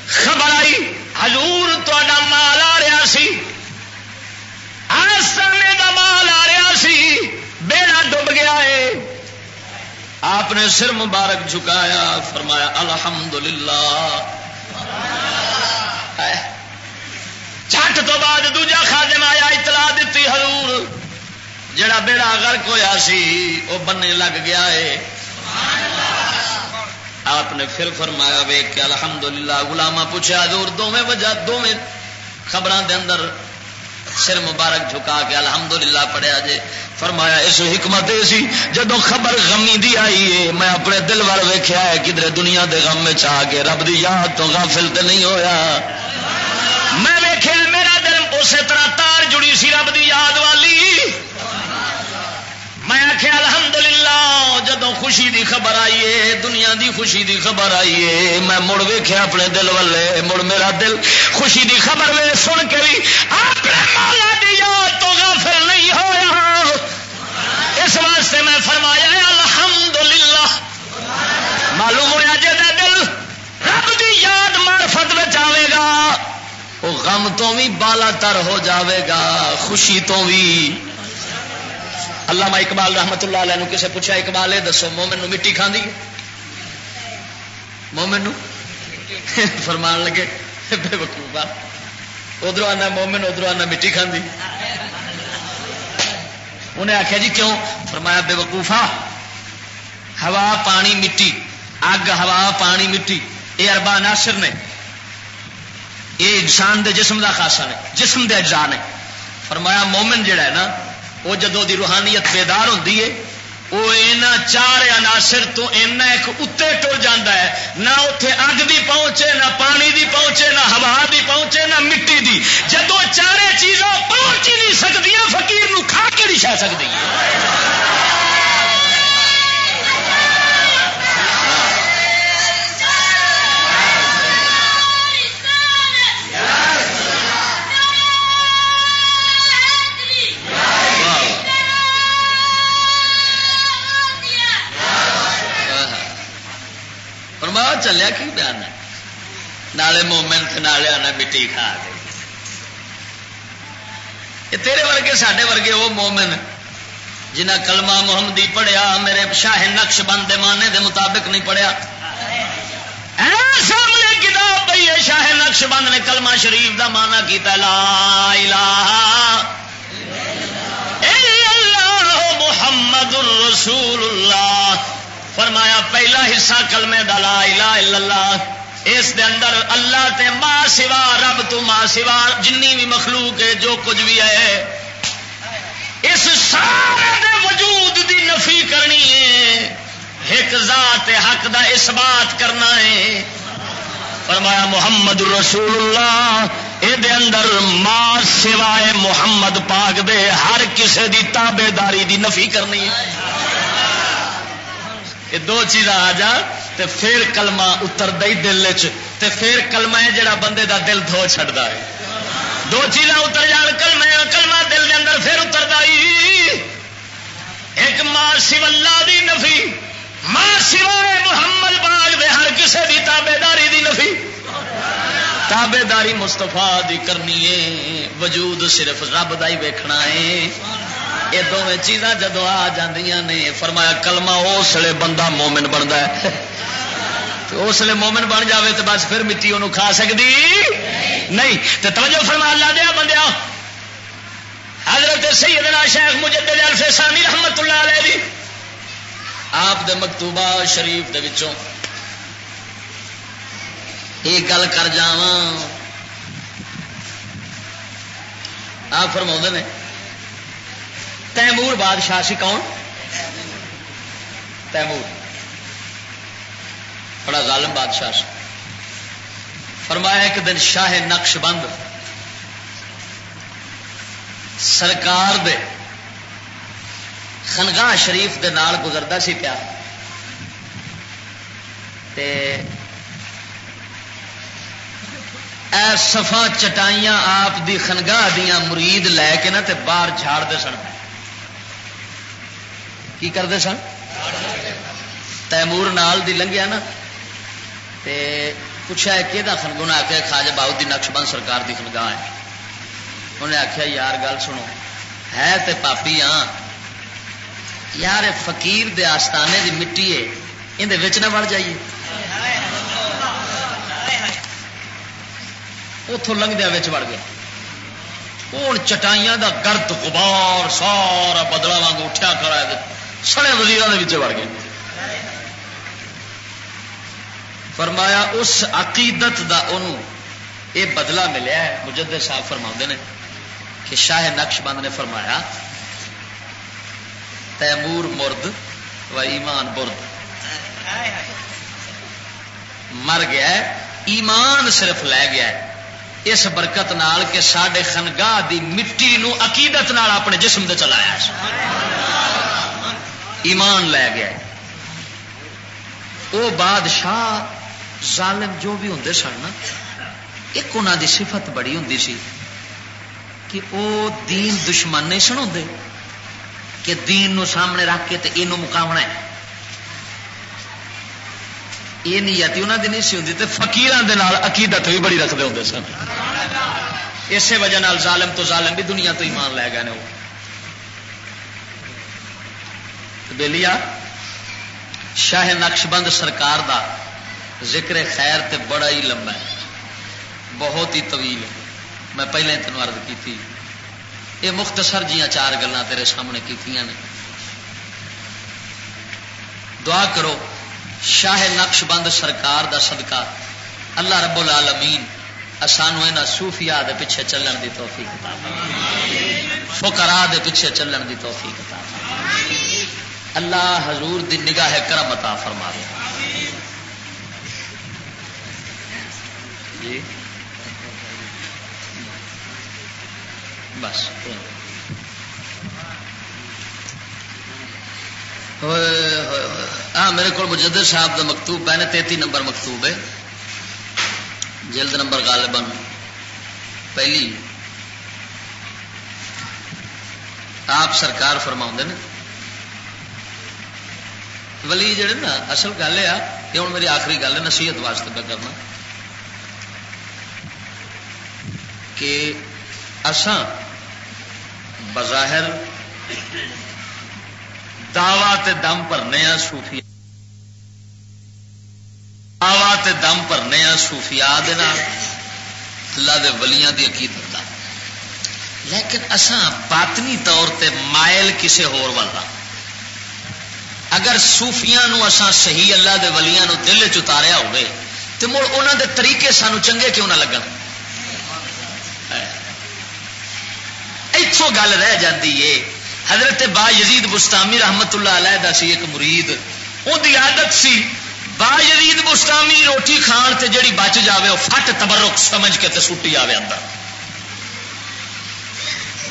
خبر آئی ہزور تا مال آ رہا سی۔ سرنے کا مال آ رہا سی، بیڑا ڈب گیا ہے۔ آپ نے سر مبارک جھکایا، فرمایا، الحمدللہ۔ چٹ تو بعد دوجا آیا، اطلاع دیتی حضور۔ جڑا بیڑا غرق ہویا سی وہ بننے لگ گیا ہے۔ آپ نے پھر فرمایا ویک کے الحمد للہ گلاما پوچھا دور دونیں وجہ دونیں خبر دے اندر سر مبارک جھکا کے الحمدللہ پڑھیا جے۔ فرمایا، اس حکمت سی جدو خبر غمی دی آئی ہے، میں اپنے دل وال ویخیا ہے کدھر دنیا دے غم میں چاہ کے رب دی یاد تو غافل تے نہیں ہویا۔ میں ویخیا میرا دل اسی طرح تار جڑی سی رب دی یاد والی۔ میں آخیا الحمد للہ جدو خوشی دی خبر آئیے دنیا دی خوشی دی خبر آئیے میں مڑ ویخیا اپنے دل والے، مڑ میرا دل خوشی دی خبر وے سن کے بھی اپنے مولا دی یاد تو غافل نہیں ہوا اس واسطے میں فرمایا الحمد للہ معلوم ہوا جا دل رب دی یاد مارفت میں آئے گا۔ وہ غم تو بھی بالا تر ہو جاوے گا، خوشی تو بھی۔ اللہ اقبال رحمت اللہ علیہ کسے پوچھا، اقبال یہ دسو، مومن نو مٹی کھاندی مومن نو؟ فرمان لگے، بے وقوفا ادھر آنا مومن ادھر آنا مٹی کھاندی۔ انہیں آخیا جی کیوں؟ فرمایا، بے وقوفا ہوا، پانی، مٹی۔ اگ، ہوا، پانی، مٹی۔ یہ اربا ناصر نے یہ انسان دے جسم دا خاصا نے، جسم دے اجزاء نے۔ فرمایا مومن جڑا ہے نا، وہ جدو دی روحانیت بیدار ہوتی ہے، وہ چار عناصر تو اینا ایک اتنے ٹر جاتا ہے۔ نہ اتے اگ دی پہنچے، نہ پانی دی پہنچے، نہ ہوا دی پہنچے، نہ مٹی دی۔ جدو چارے چیزاں پہنچ ہی نہیں سکتی فقیر نو کھا کے نہیں سہ سکتی فرمایا چلیا کی بیان ہے نالے مومن تھے نالے آنا مٹی کھا گئی تیرے ورگے سڈے ورگے وہ مومن جنہ کلمہ محمدی پڑھیا میرے شاہ نقش بند مانے دے مطابق نہیں پڑھیا سامنے کتاب پی ہے شاہ نقش بند نے کلمہ شریف دا مانا کیتا لا الہ الا اللہ محمد الرسول اللہ فرمایا، پہلا حصہ کلمے دا لا الہ الا اللہ، اس دے اندر اللہ تے ما سوا، رب تو ما سوا، جنی بھی مخلوق ہے، جو کچھ بھی ہے، اس سارے دے وجود دی نفی کرنی ہے۔ ایک ذات حق دا اس بات کرنا ہے۔ فرمایا، محمد رسول اللہ دے اندر ما سوائے محمد پاک دے، ہر کسے دی تابے داری دی نفی کرنی ہے۔ یہ دو چیز آ جا، تے پھر کلمہ اتر دئی دل تے پھر کلمہ ہے جڑا بندے دا دل دھو چھڑتا ہے۔ دو چیزاں اتر جان، کلمہ کلمہ دل دے اندر پھر اتر دائی ایک ماں سو اللہ دی نفی ماں سوائے محمد باغ دے ہر کسے دی تابے داری دی نفی۔ تابے داری مستفا دی کرنی ہے، وجود صرف رب دا ہی ویکھنا ہے۔ یہ دونوں چیزاں جدو آ نے، فرمایا کلمہ اس لیے بندہ مومن بنتا ہے۔ اس لیے مومن بن جاوے تو بس پھر مٹی انہوں کھا سکتی؟ نہیں۔ تو توجہ فرما لا دیا بندیا۔ حضرت سیدنا شیخ مجدد الفسانی رحمت اللہ علیہ دی۔ آپ دے مکتوبہ شریف دے وچوں یہ گل کر جا آپ فرما نے تیمور بادشاہ سی کون؟ تیمور۔ بڑا ظالم بادشاہ سی۔ فرمایا ایک دن شاہ نقش بند۔ سرکار دے خنگاہ شریف دے نال گزرتا سی پیا۔ سفا چٹائیاں آپ دی خنگاہ دیا مرید لے کے نا تے باہر جھاڑتے سن۔ پہ کی کرتے سن؟ تیمور نال دی لنگیا نا؟ تے پوچھا کہ خنگا آخیا خاج باؤ دی نقش بند سرکار دی خنگاہ ہے۔ انہیں آخیا یار گل سنو، ہے تے پاپی ہاں۔ یار فقیر دے آستانے دی مٹی ہے اندر نہ بڑھ جائیے۔ اتوں لنگدیا بڑھ گیا۔ ہوں چٹائیاں دا گرد غبار سارا بدلا واگ اٹھا کرا سڑے وزیر وڑ گئے۔ فرمایا، اس عقیدت دا انہوں یہ بدلہ ملیا ہے۔ مجدد صاحب فرما نے کہ شاہ نقش بند نے فرمایا، تیمور مرد و ایمان برد۔ مر گیا ہے، ایمان صرف لے گیا ہے۔ اس برکت نال کہ سڈے خنگاہ دی مٹی نو عقیدت نال اپنے جسم دے چلایا ایمان لے گیا ہے۔ وہ بادشاہ ظالم جو بھی ہوں سن نا، ایک انہوں دی صفت بڑی ہوں سی کہ وہ دین دشمن نہیں سنا کہ دین نو سامنے رکھ کے یہ مقامنا ہے۔ یہ نیت انہوں کی نہیں سی ہوں تو فکیر عقیدت بھی بڑی رکھتے ہوں سن۔ اسی وجہ نال ظالم تو ظالم بھی دنیا تو ایمان لے گئے وہ بےلیا شاہ نقش بند سرکار دا ذکر خیر تے بڑا ہی لمبا ہے، بہت ہی طویل ہے۔ میں پہلے تین عرض کی یہ مختصر جیاں چار گلیں تیرے سامنے کی دعا کرو، شاہ نقش بند سرکار دا صدقہ اللہ رب العالمین سانو یہاں سوفیا دے پیچھے چلن دی توفیق فکرا دے پیچھے چلن دی توفیق کتاب اللہ حضور دی نگاہ کرم عطا فرما دے۔ جی۔ بس۔ ہاں میرے کو مجدد صاحب کا مکتوب پہ نے تیتی نمبر مکتوب ہے۔ جلد نمبر غالباً پہلی۔ آپ سرکار فرما نے۔ ولی جڑے نا، اصل گل ہے یہ ہوں میری آخری گل ہے، نصیحت واسطے پہ کرنا۔ کہ اسان بظاہر دعوی دم بھرنے ہاں سوفیا دعوی دم بھرنے ہاں سوفیا اللہ دے ولیاں دی عقیدت دا۔ لیکن اساں باطنی طور تے مائل کسے ہور والا اگر سوفیاں نو اساں صحیح اللہ دے ولیاں نو دل چتاریا ہوئے تو مڑ انہوں دے طریقے سانو چنگے کیوں نہ لگن؟ اتوں گل رہ جاتی ہے حضرت با یزید بستامی رحمت اللہ علیہ دا سی ایک مرید ان کی عادت سی با یزید بستامی روٹی کھان تے جڑی بچ جاوے وہ فٹ تبرک سمجھ کے تے سٹی آوے اندر۔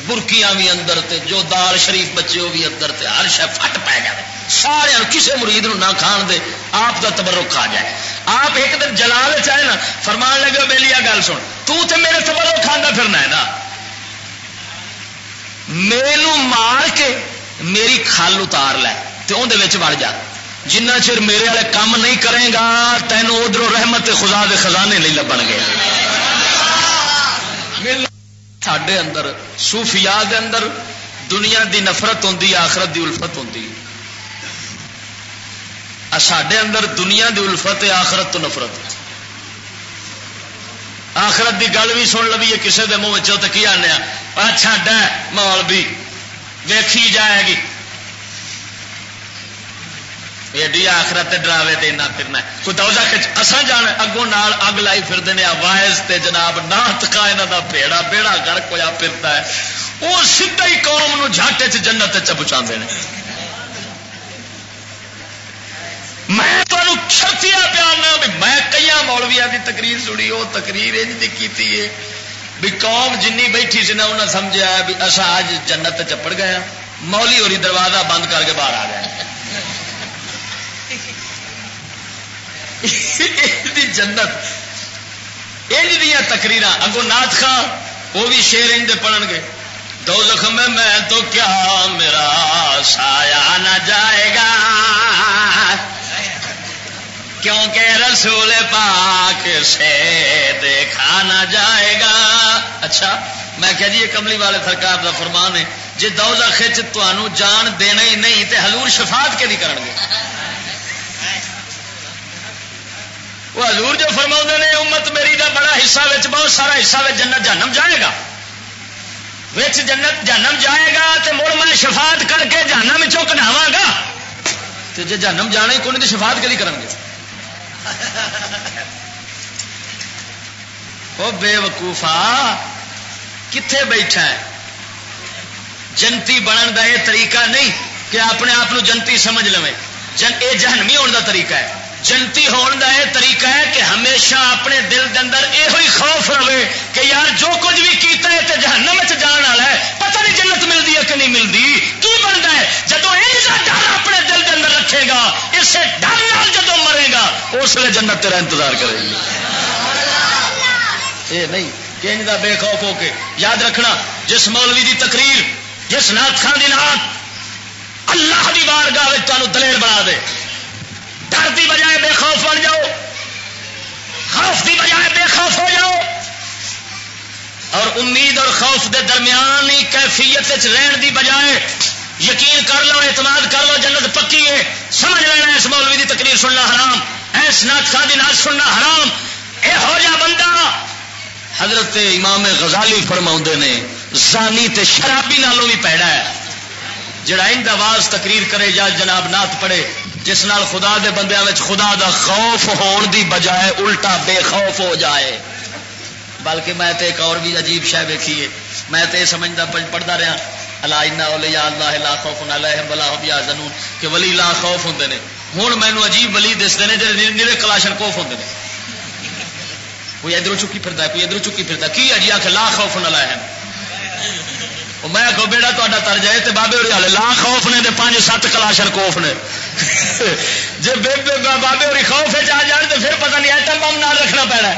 برکیاں بھی اندر تے، جو دال شریف بچے وہ بھی اندر تے، ہر شہ فٹ پی جائے سارے کسی مرید نو نہ کھان دے، آپ دا تبرک کھا جائے۔ آپ ایک دن جلال چاہے نا، فرمان لگے بیلی گل سن۔ تو تے میرے تبرک کھانا پھرنا ہے نا۔ میرے مار کے میری کھل اتار لے تو اندر وڑ جا۔ جنہ چر میرے والے کام نہیں کرے گا، تینوں ادھر رحمت خدا دے خزانے نہیں لبن گے۔ سڈے اندر سوفیا دے اندر دنیا دی نفرت ہوں آخرت دی الفت ہوں سڈے اندر دنیا دی الفت آخرت تو نفرت آخرت دی گل بھی سن لویے کسی کے منہ تو کی آنے اچھا مال بھی ویکھی جائے گی۔ ایڈی آخرت ڈراوے دینا پھرنا کوئی دوزا اصا جان اگوں نال اگ لائی پھرتے ہیں تے جناب نہ تکا یہاں کا پیڑا بیڑا گرک ہوا پھرتا ہے۔ وہ سیدھا ہی قوم جھاٹے چ جنت چپچا میں تمہیں شرطیا پیارنا بھی میں کئی مولویا کی تقریر سنی وہ تقریر یہ کی بھی قوم جن بیٹھی سی نا انہیں سمجھا بھی اصا اج جنت چپڑ گیا مولی ہوری دروازہ بند کر کے باہر آ گیا جنت. انج دیا تقریر اگو نات خان وہ بھی شیر انج پڑھن گے. دو زخم میں تو کیا میرا سایہ نہ جائے گا. کیونکہ رسول پاک سے دیکھا نہ جائے گا. اچھا میں کہا جی یہ کملی والے سرکار کا فرمان ہے. جی دوزہ خچ جان دینا ہی نہیں، تے حضور شفاعت کے نہیں کرن گے. وہ حضور جو فرما نے، امت میری دا بڑا حصہ وچ، بہت سارا حصہ وچ جنت، جہنم جائے گا۔ وچ جنت، جہنم جائے گا تے مڑ میں شفاعت کر کے جہنم چو کڈاواں گا۔ تے جے جہنم جانا ہی، کون دی شفاعت کے کرن گے؟ وہ بے وقوفا کتنے بیٹھا ہے؟ جنتی بنن کا یہ طریقہ نہیں کہ اپنے آپ جنتی سمجھ لو جن یہ جہنمی ہونے کا طریقہ ہے۔ جنتی ہون کا یہ طریقہ ہے کہ ہمیشہ اپنے دل کے اندر یہ خوف رہے کہ یار جو کچھ بھی کیتا ہے تو جہنم جان والا ہے پتہ نہیں جنت ملتی ہے کہ نہیں ملتی کی بنتا ہے؟ جب یہ ڈر اپنے دل کے اندر رکھے گا اسے ڈر جب مرے گا اس لیے جنت تیرا انتظار کرے گی۔ یہ نہیں کہ بے خوف ہو کے۔ یاد رکھنا جس مولوی دی تقریر جس نات خان دی نات اللہ دی بارگاہ تمہیں دلیر بنا دے ڈر دی بجائے بے خوف بن جاؤ خوف دی بجائے بے خوف ہو جاؤ۔ اور امید اور خوف دے درمیان ہی کیفیت رہن دی بجائے یقین کر لو، اعتماد کر لو، جنت پکی ہے۔ سمجھ لینا اس مولوی دی تقریر سننا حرام۔ ایس نات خان دی نات سننا حرام۔ اے ہو جا بندہ۔ حضرت امام غزالی فرما نے، زانی تے شرابی نالوں بھی پیڑا ہے۔ جڑا ان آواز تقریر کرے یا جناب نات پڑھے جس نال خدا دے بندیاں وچ خدا دا خوف ہون دی بجائے الٹا بے خوف ہو جائے۔ بلکہ میں تے ایک اور بھی عجیب شہ ویکھی ہے میں تے سمجھدا پڑھدا رہا اللہ انا اولیاء اللہ لا خوف علیہم ولا هم یحزنون۔ کہ ولی لا خوف ہوندے نے۔ ہن مینوں عجیب ولی دستے نے جڑے نیرے کلاشن کوف ہوندے نے۔ کوئی ادھر چکی پھرتا ہے، کوئی ادھر چکی پھرتا کی ہے جی؟ آخ لا خوف نہ لائے میں آخو بیڑا تا تر جائے تو بابے ہوئی لا خوف نے پانچ سات کلاشر کوف نے۔ جی بابے ہوئی خوف آ جان تو پھر پتہ نہیں ایٹم بم نہ رکھنا پینا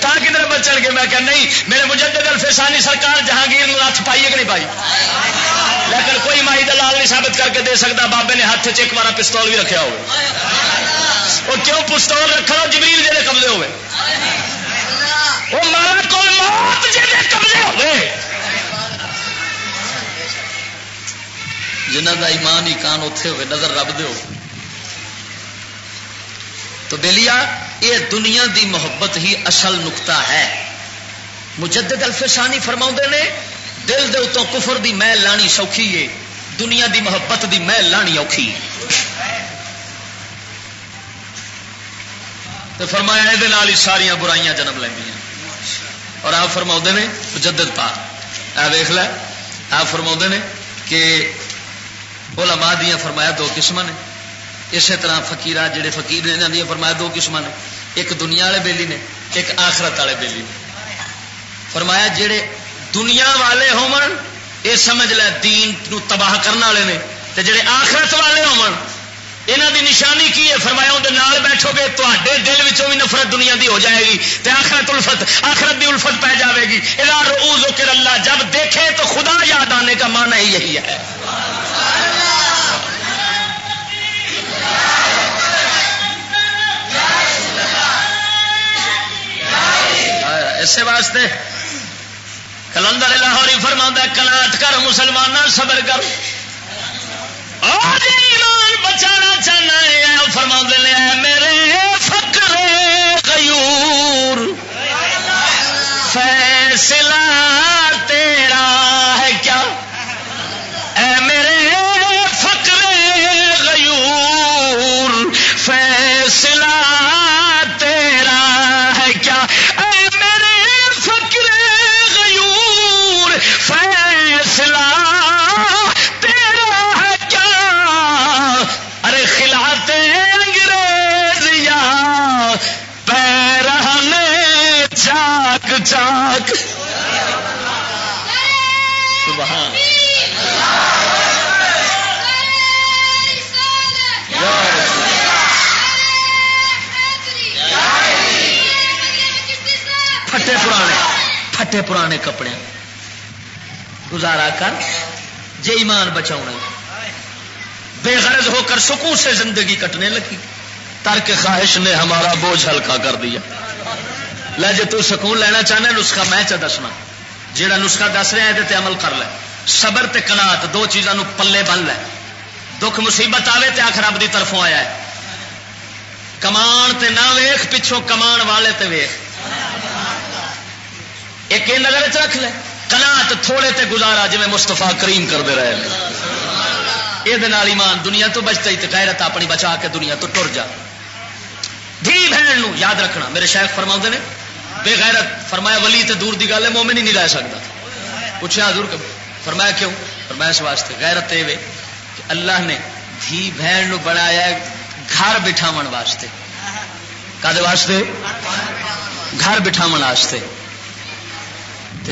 تا کدھر بچن گے؟ میں کہ نہیں، میرے مجدد الفسانی سرکار جہانگیر ہاتھ پائی ہے کہ نہیں پائی؟ لیکن کوئی مائی دلال نہیں ثابت کر کے دے سکتا، بابے نے ہاتھ ایک بار پستول بھی رکھا ہو اور کیوں پستول رکھنا جبریل جہے قبضے ہوئے۔ وہ مارا کوئی موت جی قبضے ہوئے۔ جنہ کا ایمان ہی کان اتے ہوئے، نظر رب دو تو بےلیا یہ دنیا دی محبت ہی اصل نقطہ ہے۔ مجدد الفسانی فرما نے، دل دے اتوں کفر دی محل لانی سوکھی ہے، دنیا دی محبت دی محل لانی اوکھی۔ تو فرمایا یہ ساریا برائیاں جنم لینیا اور آپ فرما نے، مجدد پا اے ویخ لے، آپ فرما نے کہ علماء دیاں فرمایا دو قسم نے۔ اسی طرح فقیر جڑے فقیر نے جانے فرمایا دو قسم نے۔ ایک دنیا والے بیلی نے، ایک آخرت والے بیلی نے۔ فرمایا جڑے دنیا والے ہون، یہ سمجھ لے دین نو تباہ کرنے والے نے جڑے آخرت والے ہون یہاں دی نشانی کی ہے؟ فرمایا اندر نال بیٹھو گے تے دل وچوں بھی نفرت دنیا دی ہو جائے گی تے آخرت الفت، آخرت دی الفت پہ جائے گی۔ ادا روز کر اللہ جب دیکھے تو خدا یاد آنے کا معنی ہی یہی ہے۔ اسی واسطے کلندر لاہوری فرما کلاٹ کر مسلمان صبر کر۔ ایمان بچانا چاہنا ہے فرما میرے فکر غیور فیصلہ تیرا چاک۔ سبحان۔ پھٹے پرانے پھٹے پرانے کپڑے۔ گزارا کر جے ایمان بچاؤ بے غرض ہو کر سکون سے زندگی کٹنے لگی۔ ترک خواہش نے ہمارا بوجھ ہلکا کر دیا۔ لے جی تو سکون لینا چاہنا نسخہ میں چا دسنا۔ جہاں نسخہ دس رہا ہے عمل کر لے۔ صبر تے کنات دو چیزوں پلے بن لے۔ دکھ مصیبت آئے تو آخر رب کی طرفوں آیا ہے۔ کمان تے نہ ویخ پچھوں کمان والے تے ویخ ایک نظر چ رکھ لے۔ کنات تھوڑے تے گزارا جی مستفا کریم کرتے رہے یہ ایمان دنیا تو بچتا ہی غیرت اپنی بچا کے دنیا تو ٹر جا۔ دھی بہن یاد رکھنا، میرے شیخ فرما نے بے غیرت فرمایا ولی تے دور دی گل ہے، مومن ہی نہیں رہ سکتا۔ پوچھا حضور فرمایا کیوں؟ فرمایا اس واسطے۔ غیرت یہ کہ اللہ نے دھی بہن نو بنایا گھر بٹھاو واسطے۔ کد واسطے؟ گھر بٹھاو واسطے۔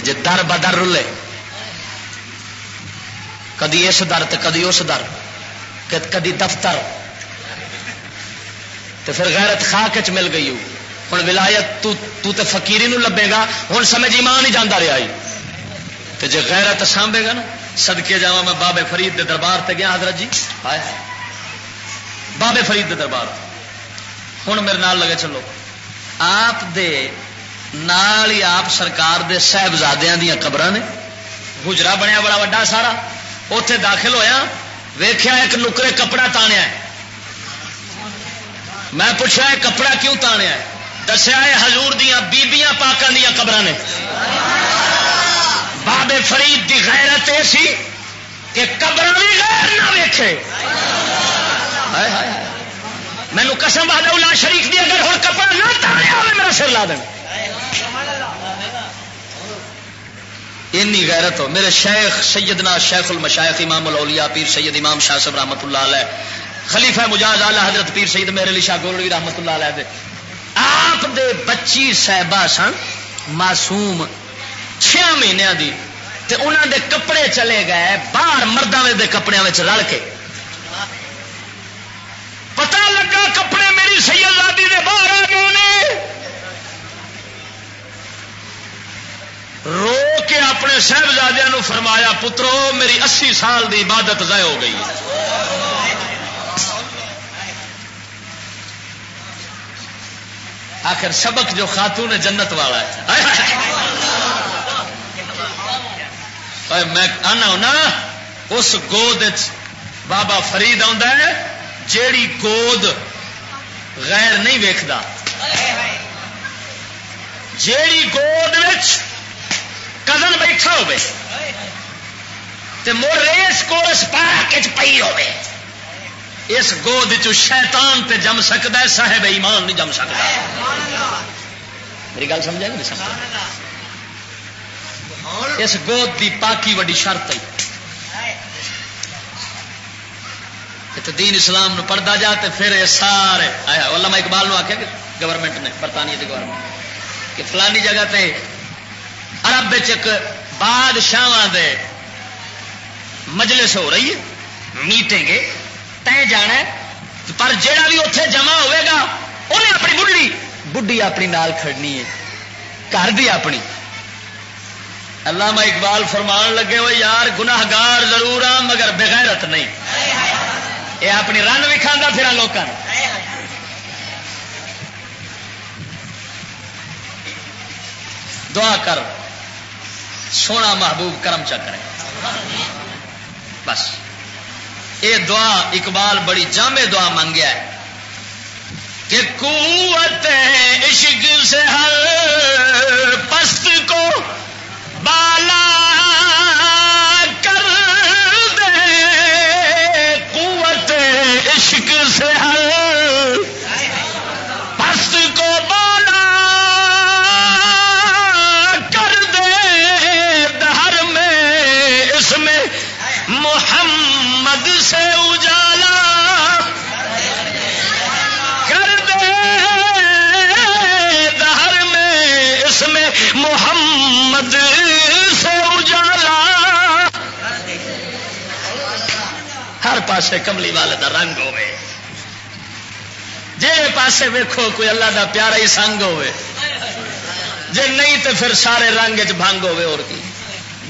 جی در بدر رلے، کدی اس در تو کدی اس در، کدی دفتر۔ تو پھر غیرت خاک چ مل گئی ہوں ولایت تو, تو تے فقیری نو لبے گا ہوں سمجھ ایمان ہی جانا رہا تو جی غیرت سانبے گا نا سدکے جا میں بابے فرید دے دربار تے گیا حضرت جی؟ آیا۔ بابے فرید دے دربار۔ ہوں میرے نال لگے چلو۔ آپ دے نال ہی آپ سرکار دے صاحبزادیاں دیا قبر نے۔ گجرا بنیا بڑا وا سارا۔ اتے داخل ہویا ویخیا ایک نکرے کپڑا تانیا میں پوچھا ہے کپڑا کیوں تانیا دسیا ہے ہزور دیا بیبیاں پاکوں دیا قبر نے۔ بابے فرید دی غیرت یہ سی کہ قبر بھی غیر نہ ویکھے۔ مینو قسم بہاد اللہ شریف دی اگر ہوں کپڑا نہ تاریا ہوئے، میرا سر لا دینا اینی غیرت ہو۔ میرے شیخ سیدنا شیخ المشائخ امام الاولیاء پیر سید امام شاہ صاحب رحمت اللہ علیہ، خلیفہ مجاز اعلی حضرت پیر سید میرے علی شاہ گولوی رحمت اللہ علیہ آپ دے بچی صاحبہ سن، معصوم چھ مہینوں دی، تے انہاں دے کپڑے چلے گئے، باہر مردوں دے کپڑے رل کے۔ پتہ لگا کپڑے میری سیدی دے باہر آ گئے رو کے اپنے صاحبزادیا فرمایا، پترو، میری اسی سال دی عبادت ضائع ہو گئی آخر سبق جو خاتون جنت والا ہے۔ میں آنا ہونا، اس گود بابا فرید ہے، جیڑی گود غیر نہیں ویکھدا۔ جیڑی گود کزن بیٹھا ہو ریس کورس پارک پی ہو اس گود شیطان تے جم سکتا ہے، صاحب ایمان نہیں جم سکتا۔ میری گل سمجھا نہیں سمجھا؟ اس گود دی پاکی وڈی شرط ہے۔ دین اسلام نو پڑھتا جا تو پھر یہ سارے، آیا علامہ اقبال نو آخیا کہ گورنمنٹ نے، برطانیہ کی گورنمنٹ کہ فلانی جگہ تے ارب ایک بادشاہ دے مجلس ہو رہی ہے، میٹنگ طے جانا پر جہا بھی اتے جمع ہوئے گا انہیں اپنی بڑھی بڑھی اپنی نال کھڑنی ہے، گھر بھی اپنی۔ علامہ اقبال فرمان لگے ہوئے یار، گناہگار ضرور آ مگر بغیرت نہیں۔ یہ اپنی رن بھی کھانا پھر لوگوں دعا کر، سونا محبوب کرم چکر بس۔ یہ دعا اقبال بڑی جامع دعا منگیا ہے کہ قوت عشق سے ہر پست کو بالا کر دے، قوت عشق سے ہر سے اجالا ہر پاسے کملی والے کا رنگ ہوے جی پاسے ویکھو کوئی اللہ دا پیارا ہی سنگ ہوے جی نہیں تو پھر سارے رنگ چنگ ہوے اور کی۔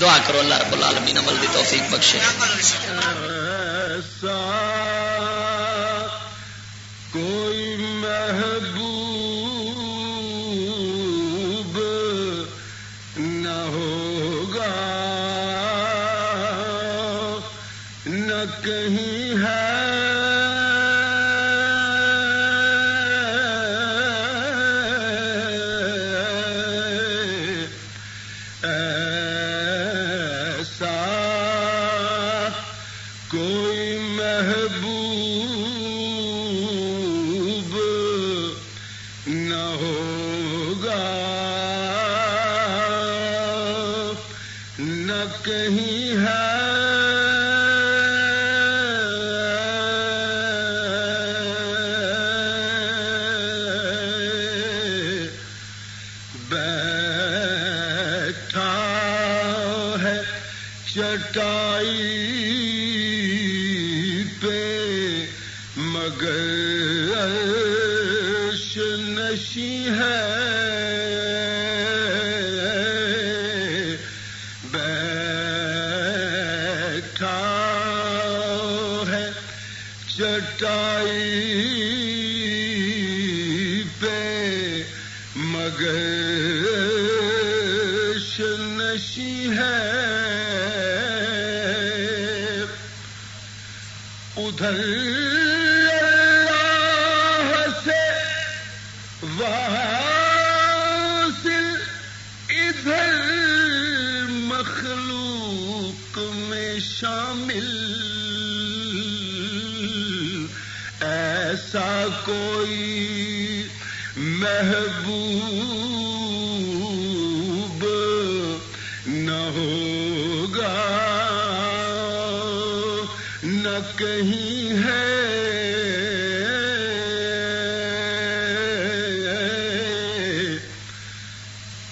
دعا کرو اللہ رب العالمین عمل دی توفیق بخشے۔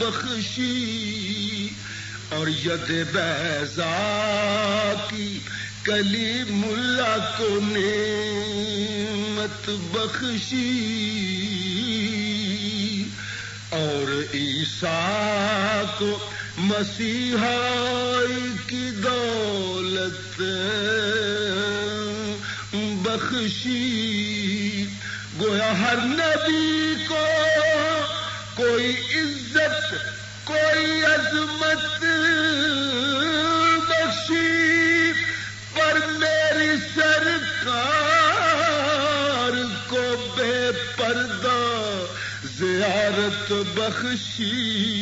بخشی اور ید بیزا کی کلی ملا کو نعمت بخشی اور عیسا کو مسیحائی کی دولت بخشی گویا ہر نبی کو کوئی عزت کوئی عظمت بخشی پر میری سرکار کو بے پردہ زیارت بخشی۔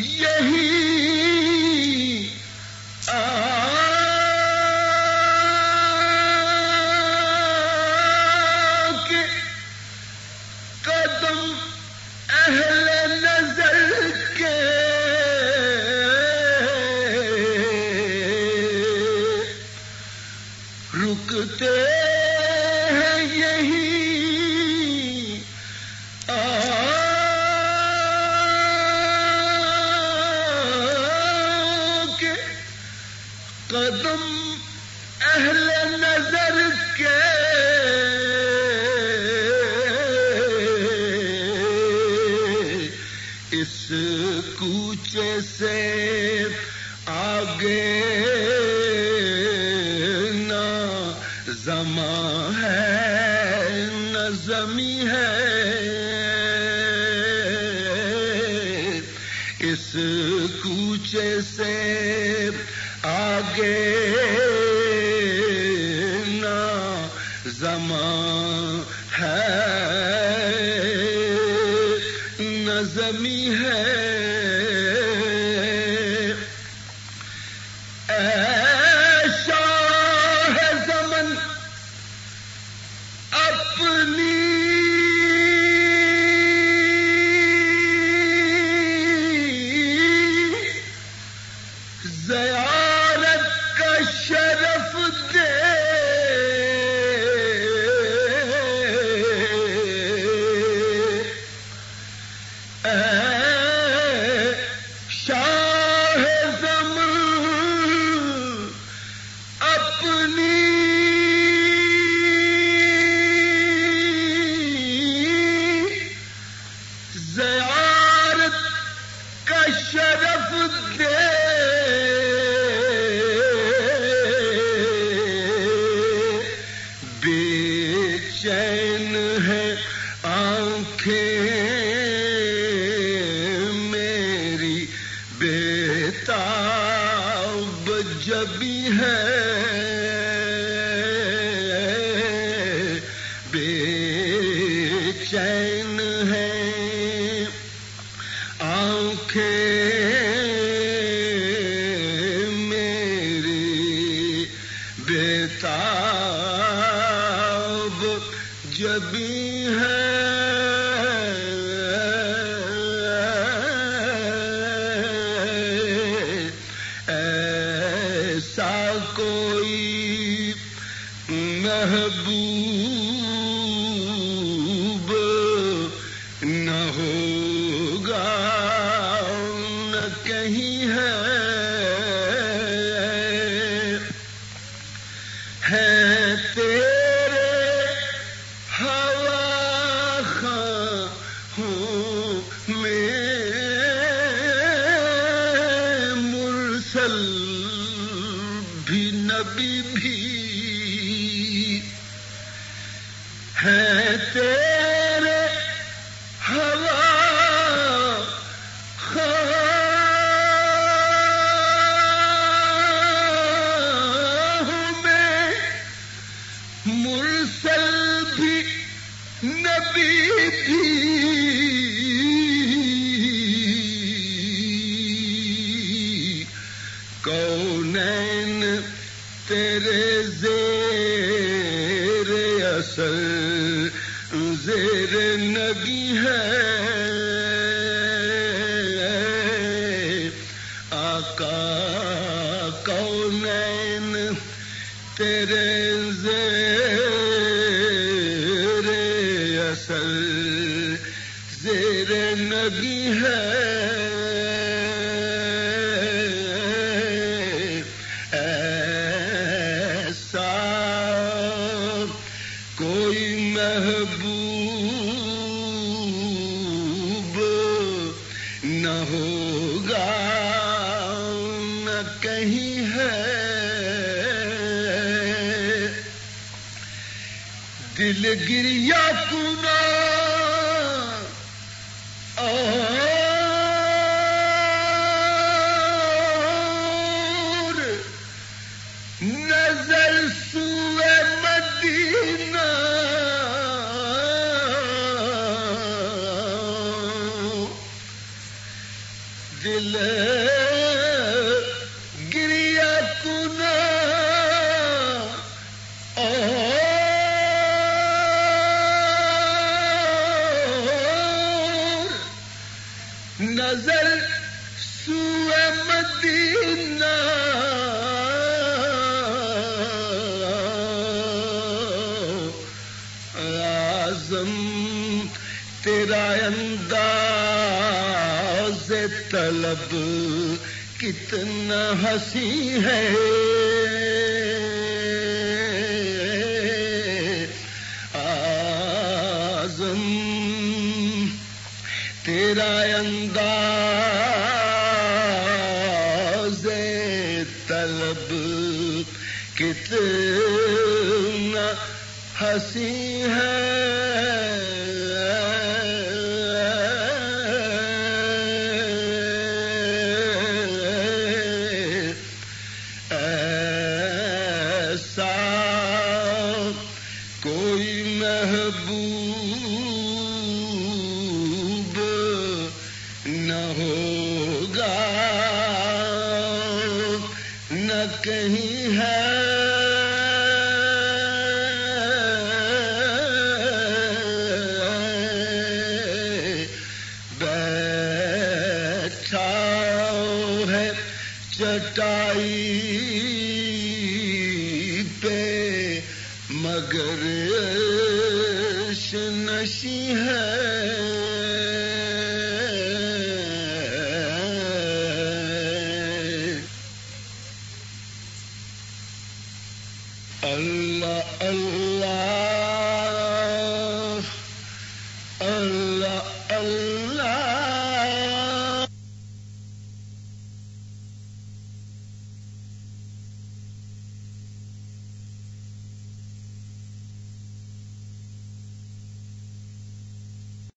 یہی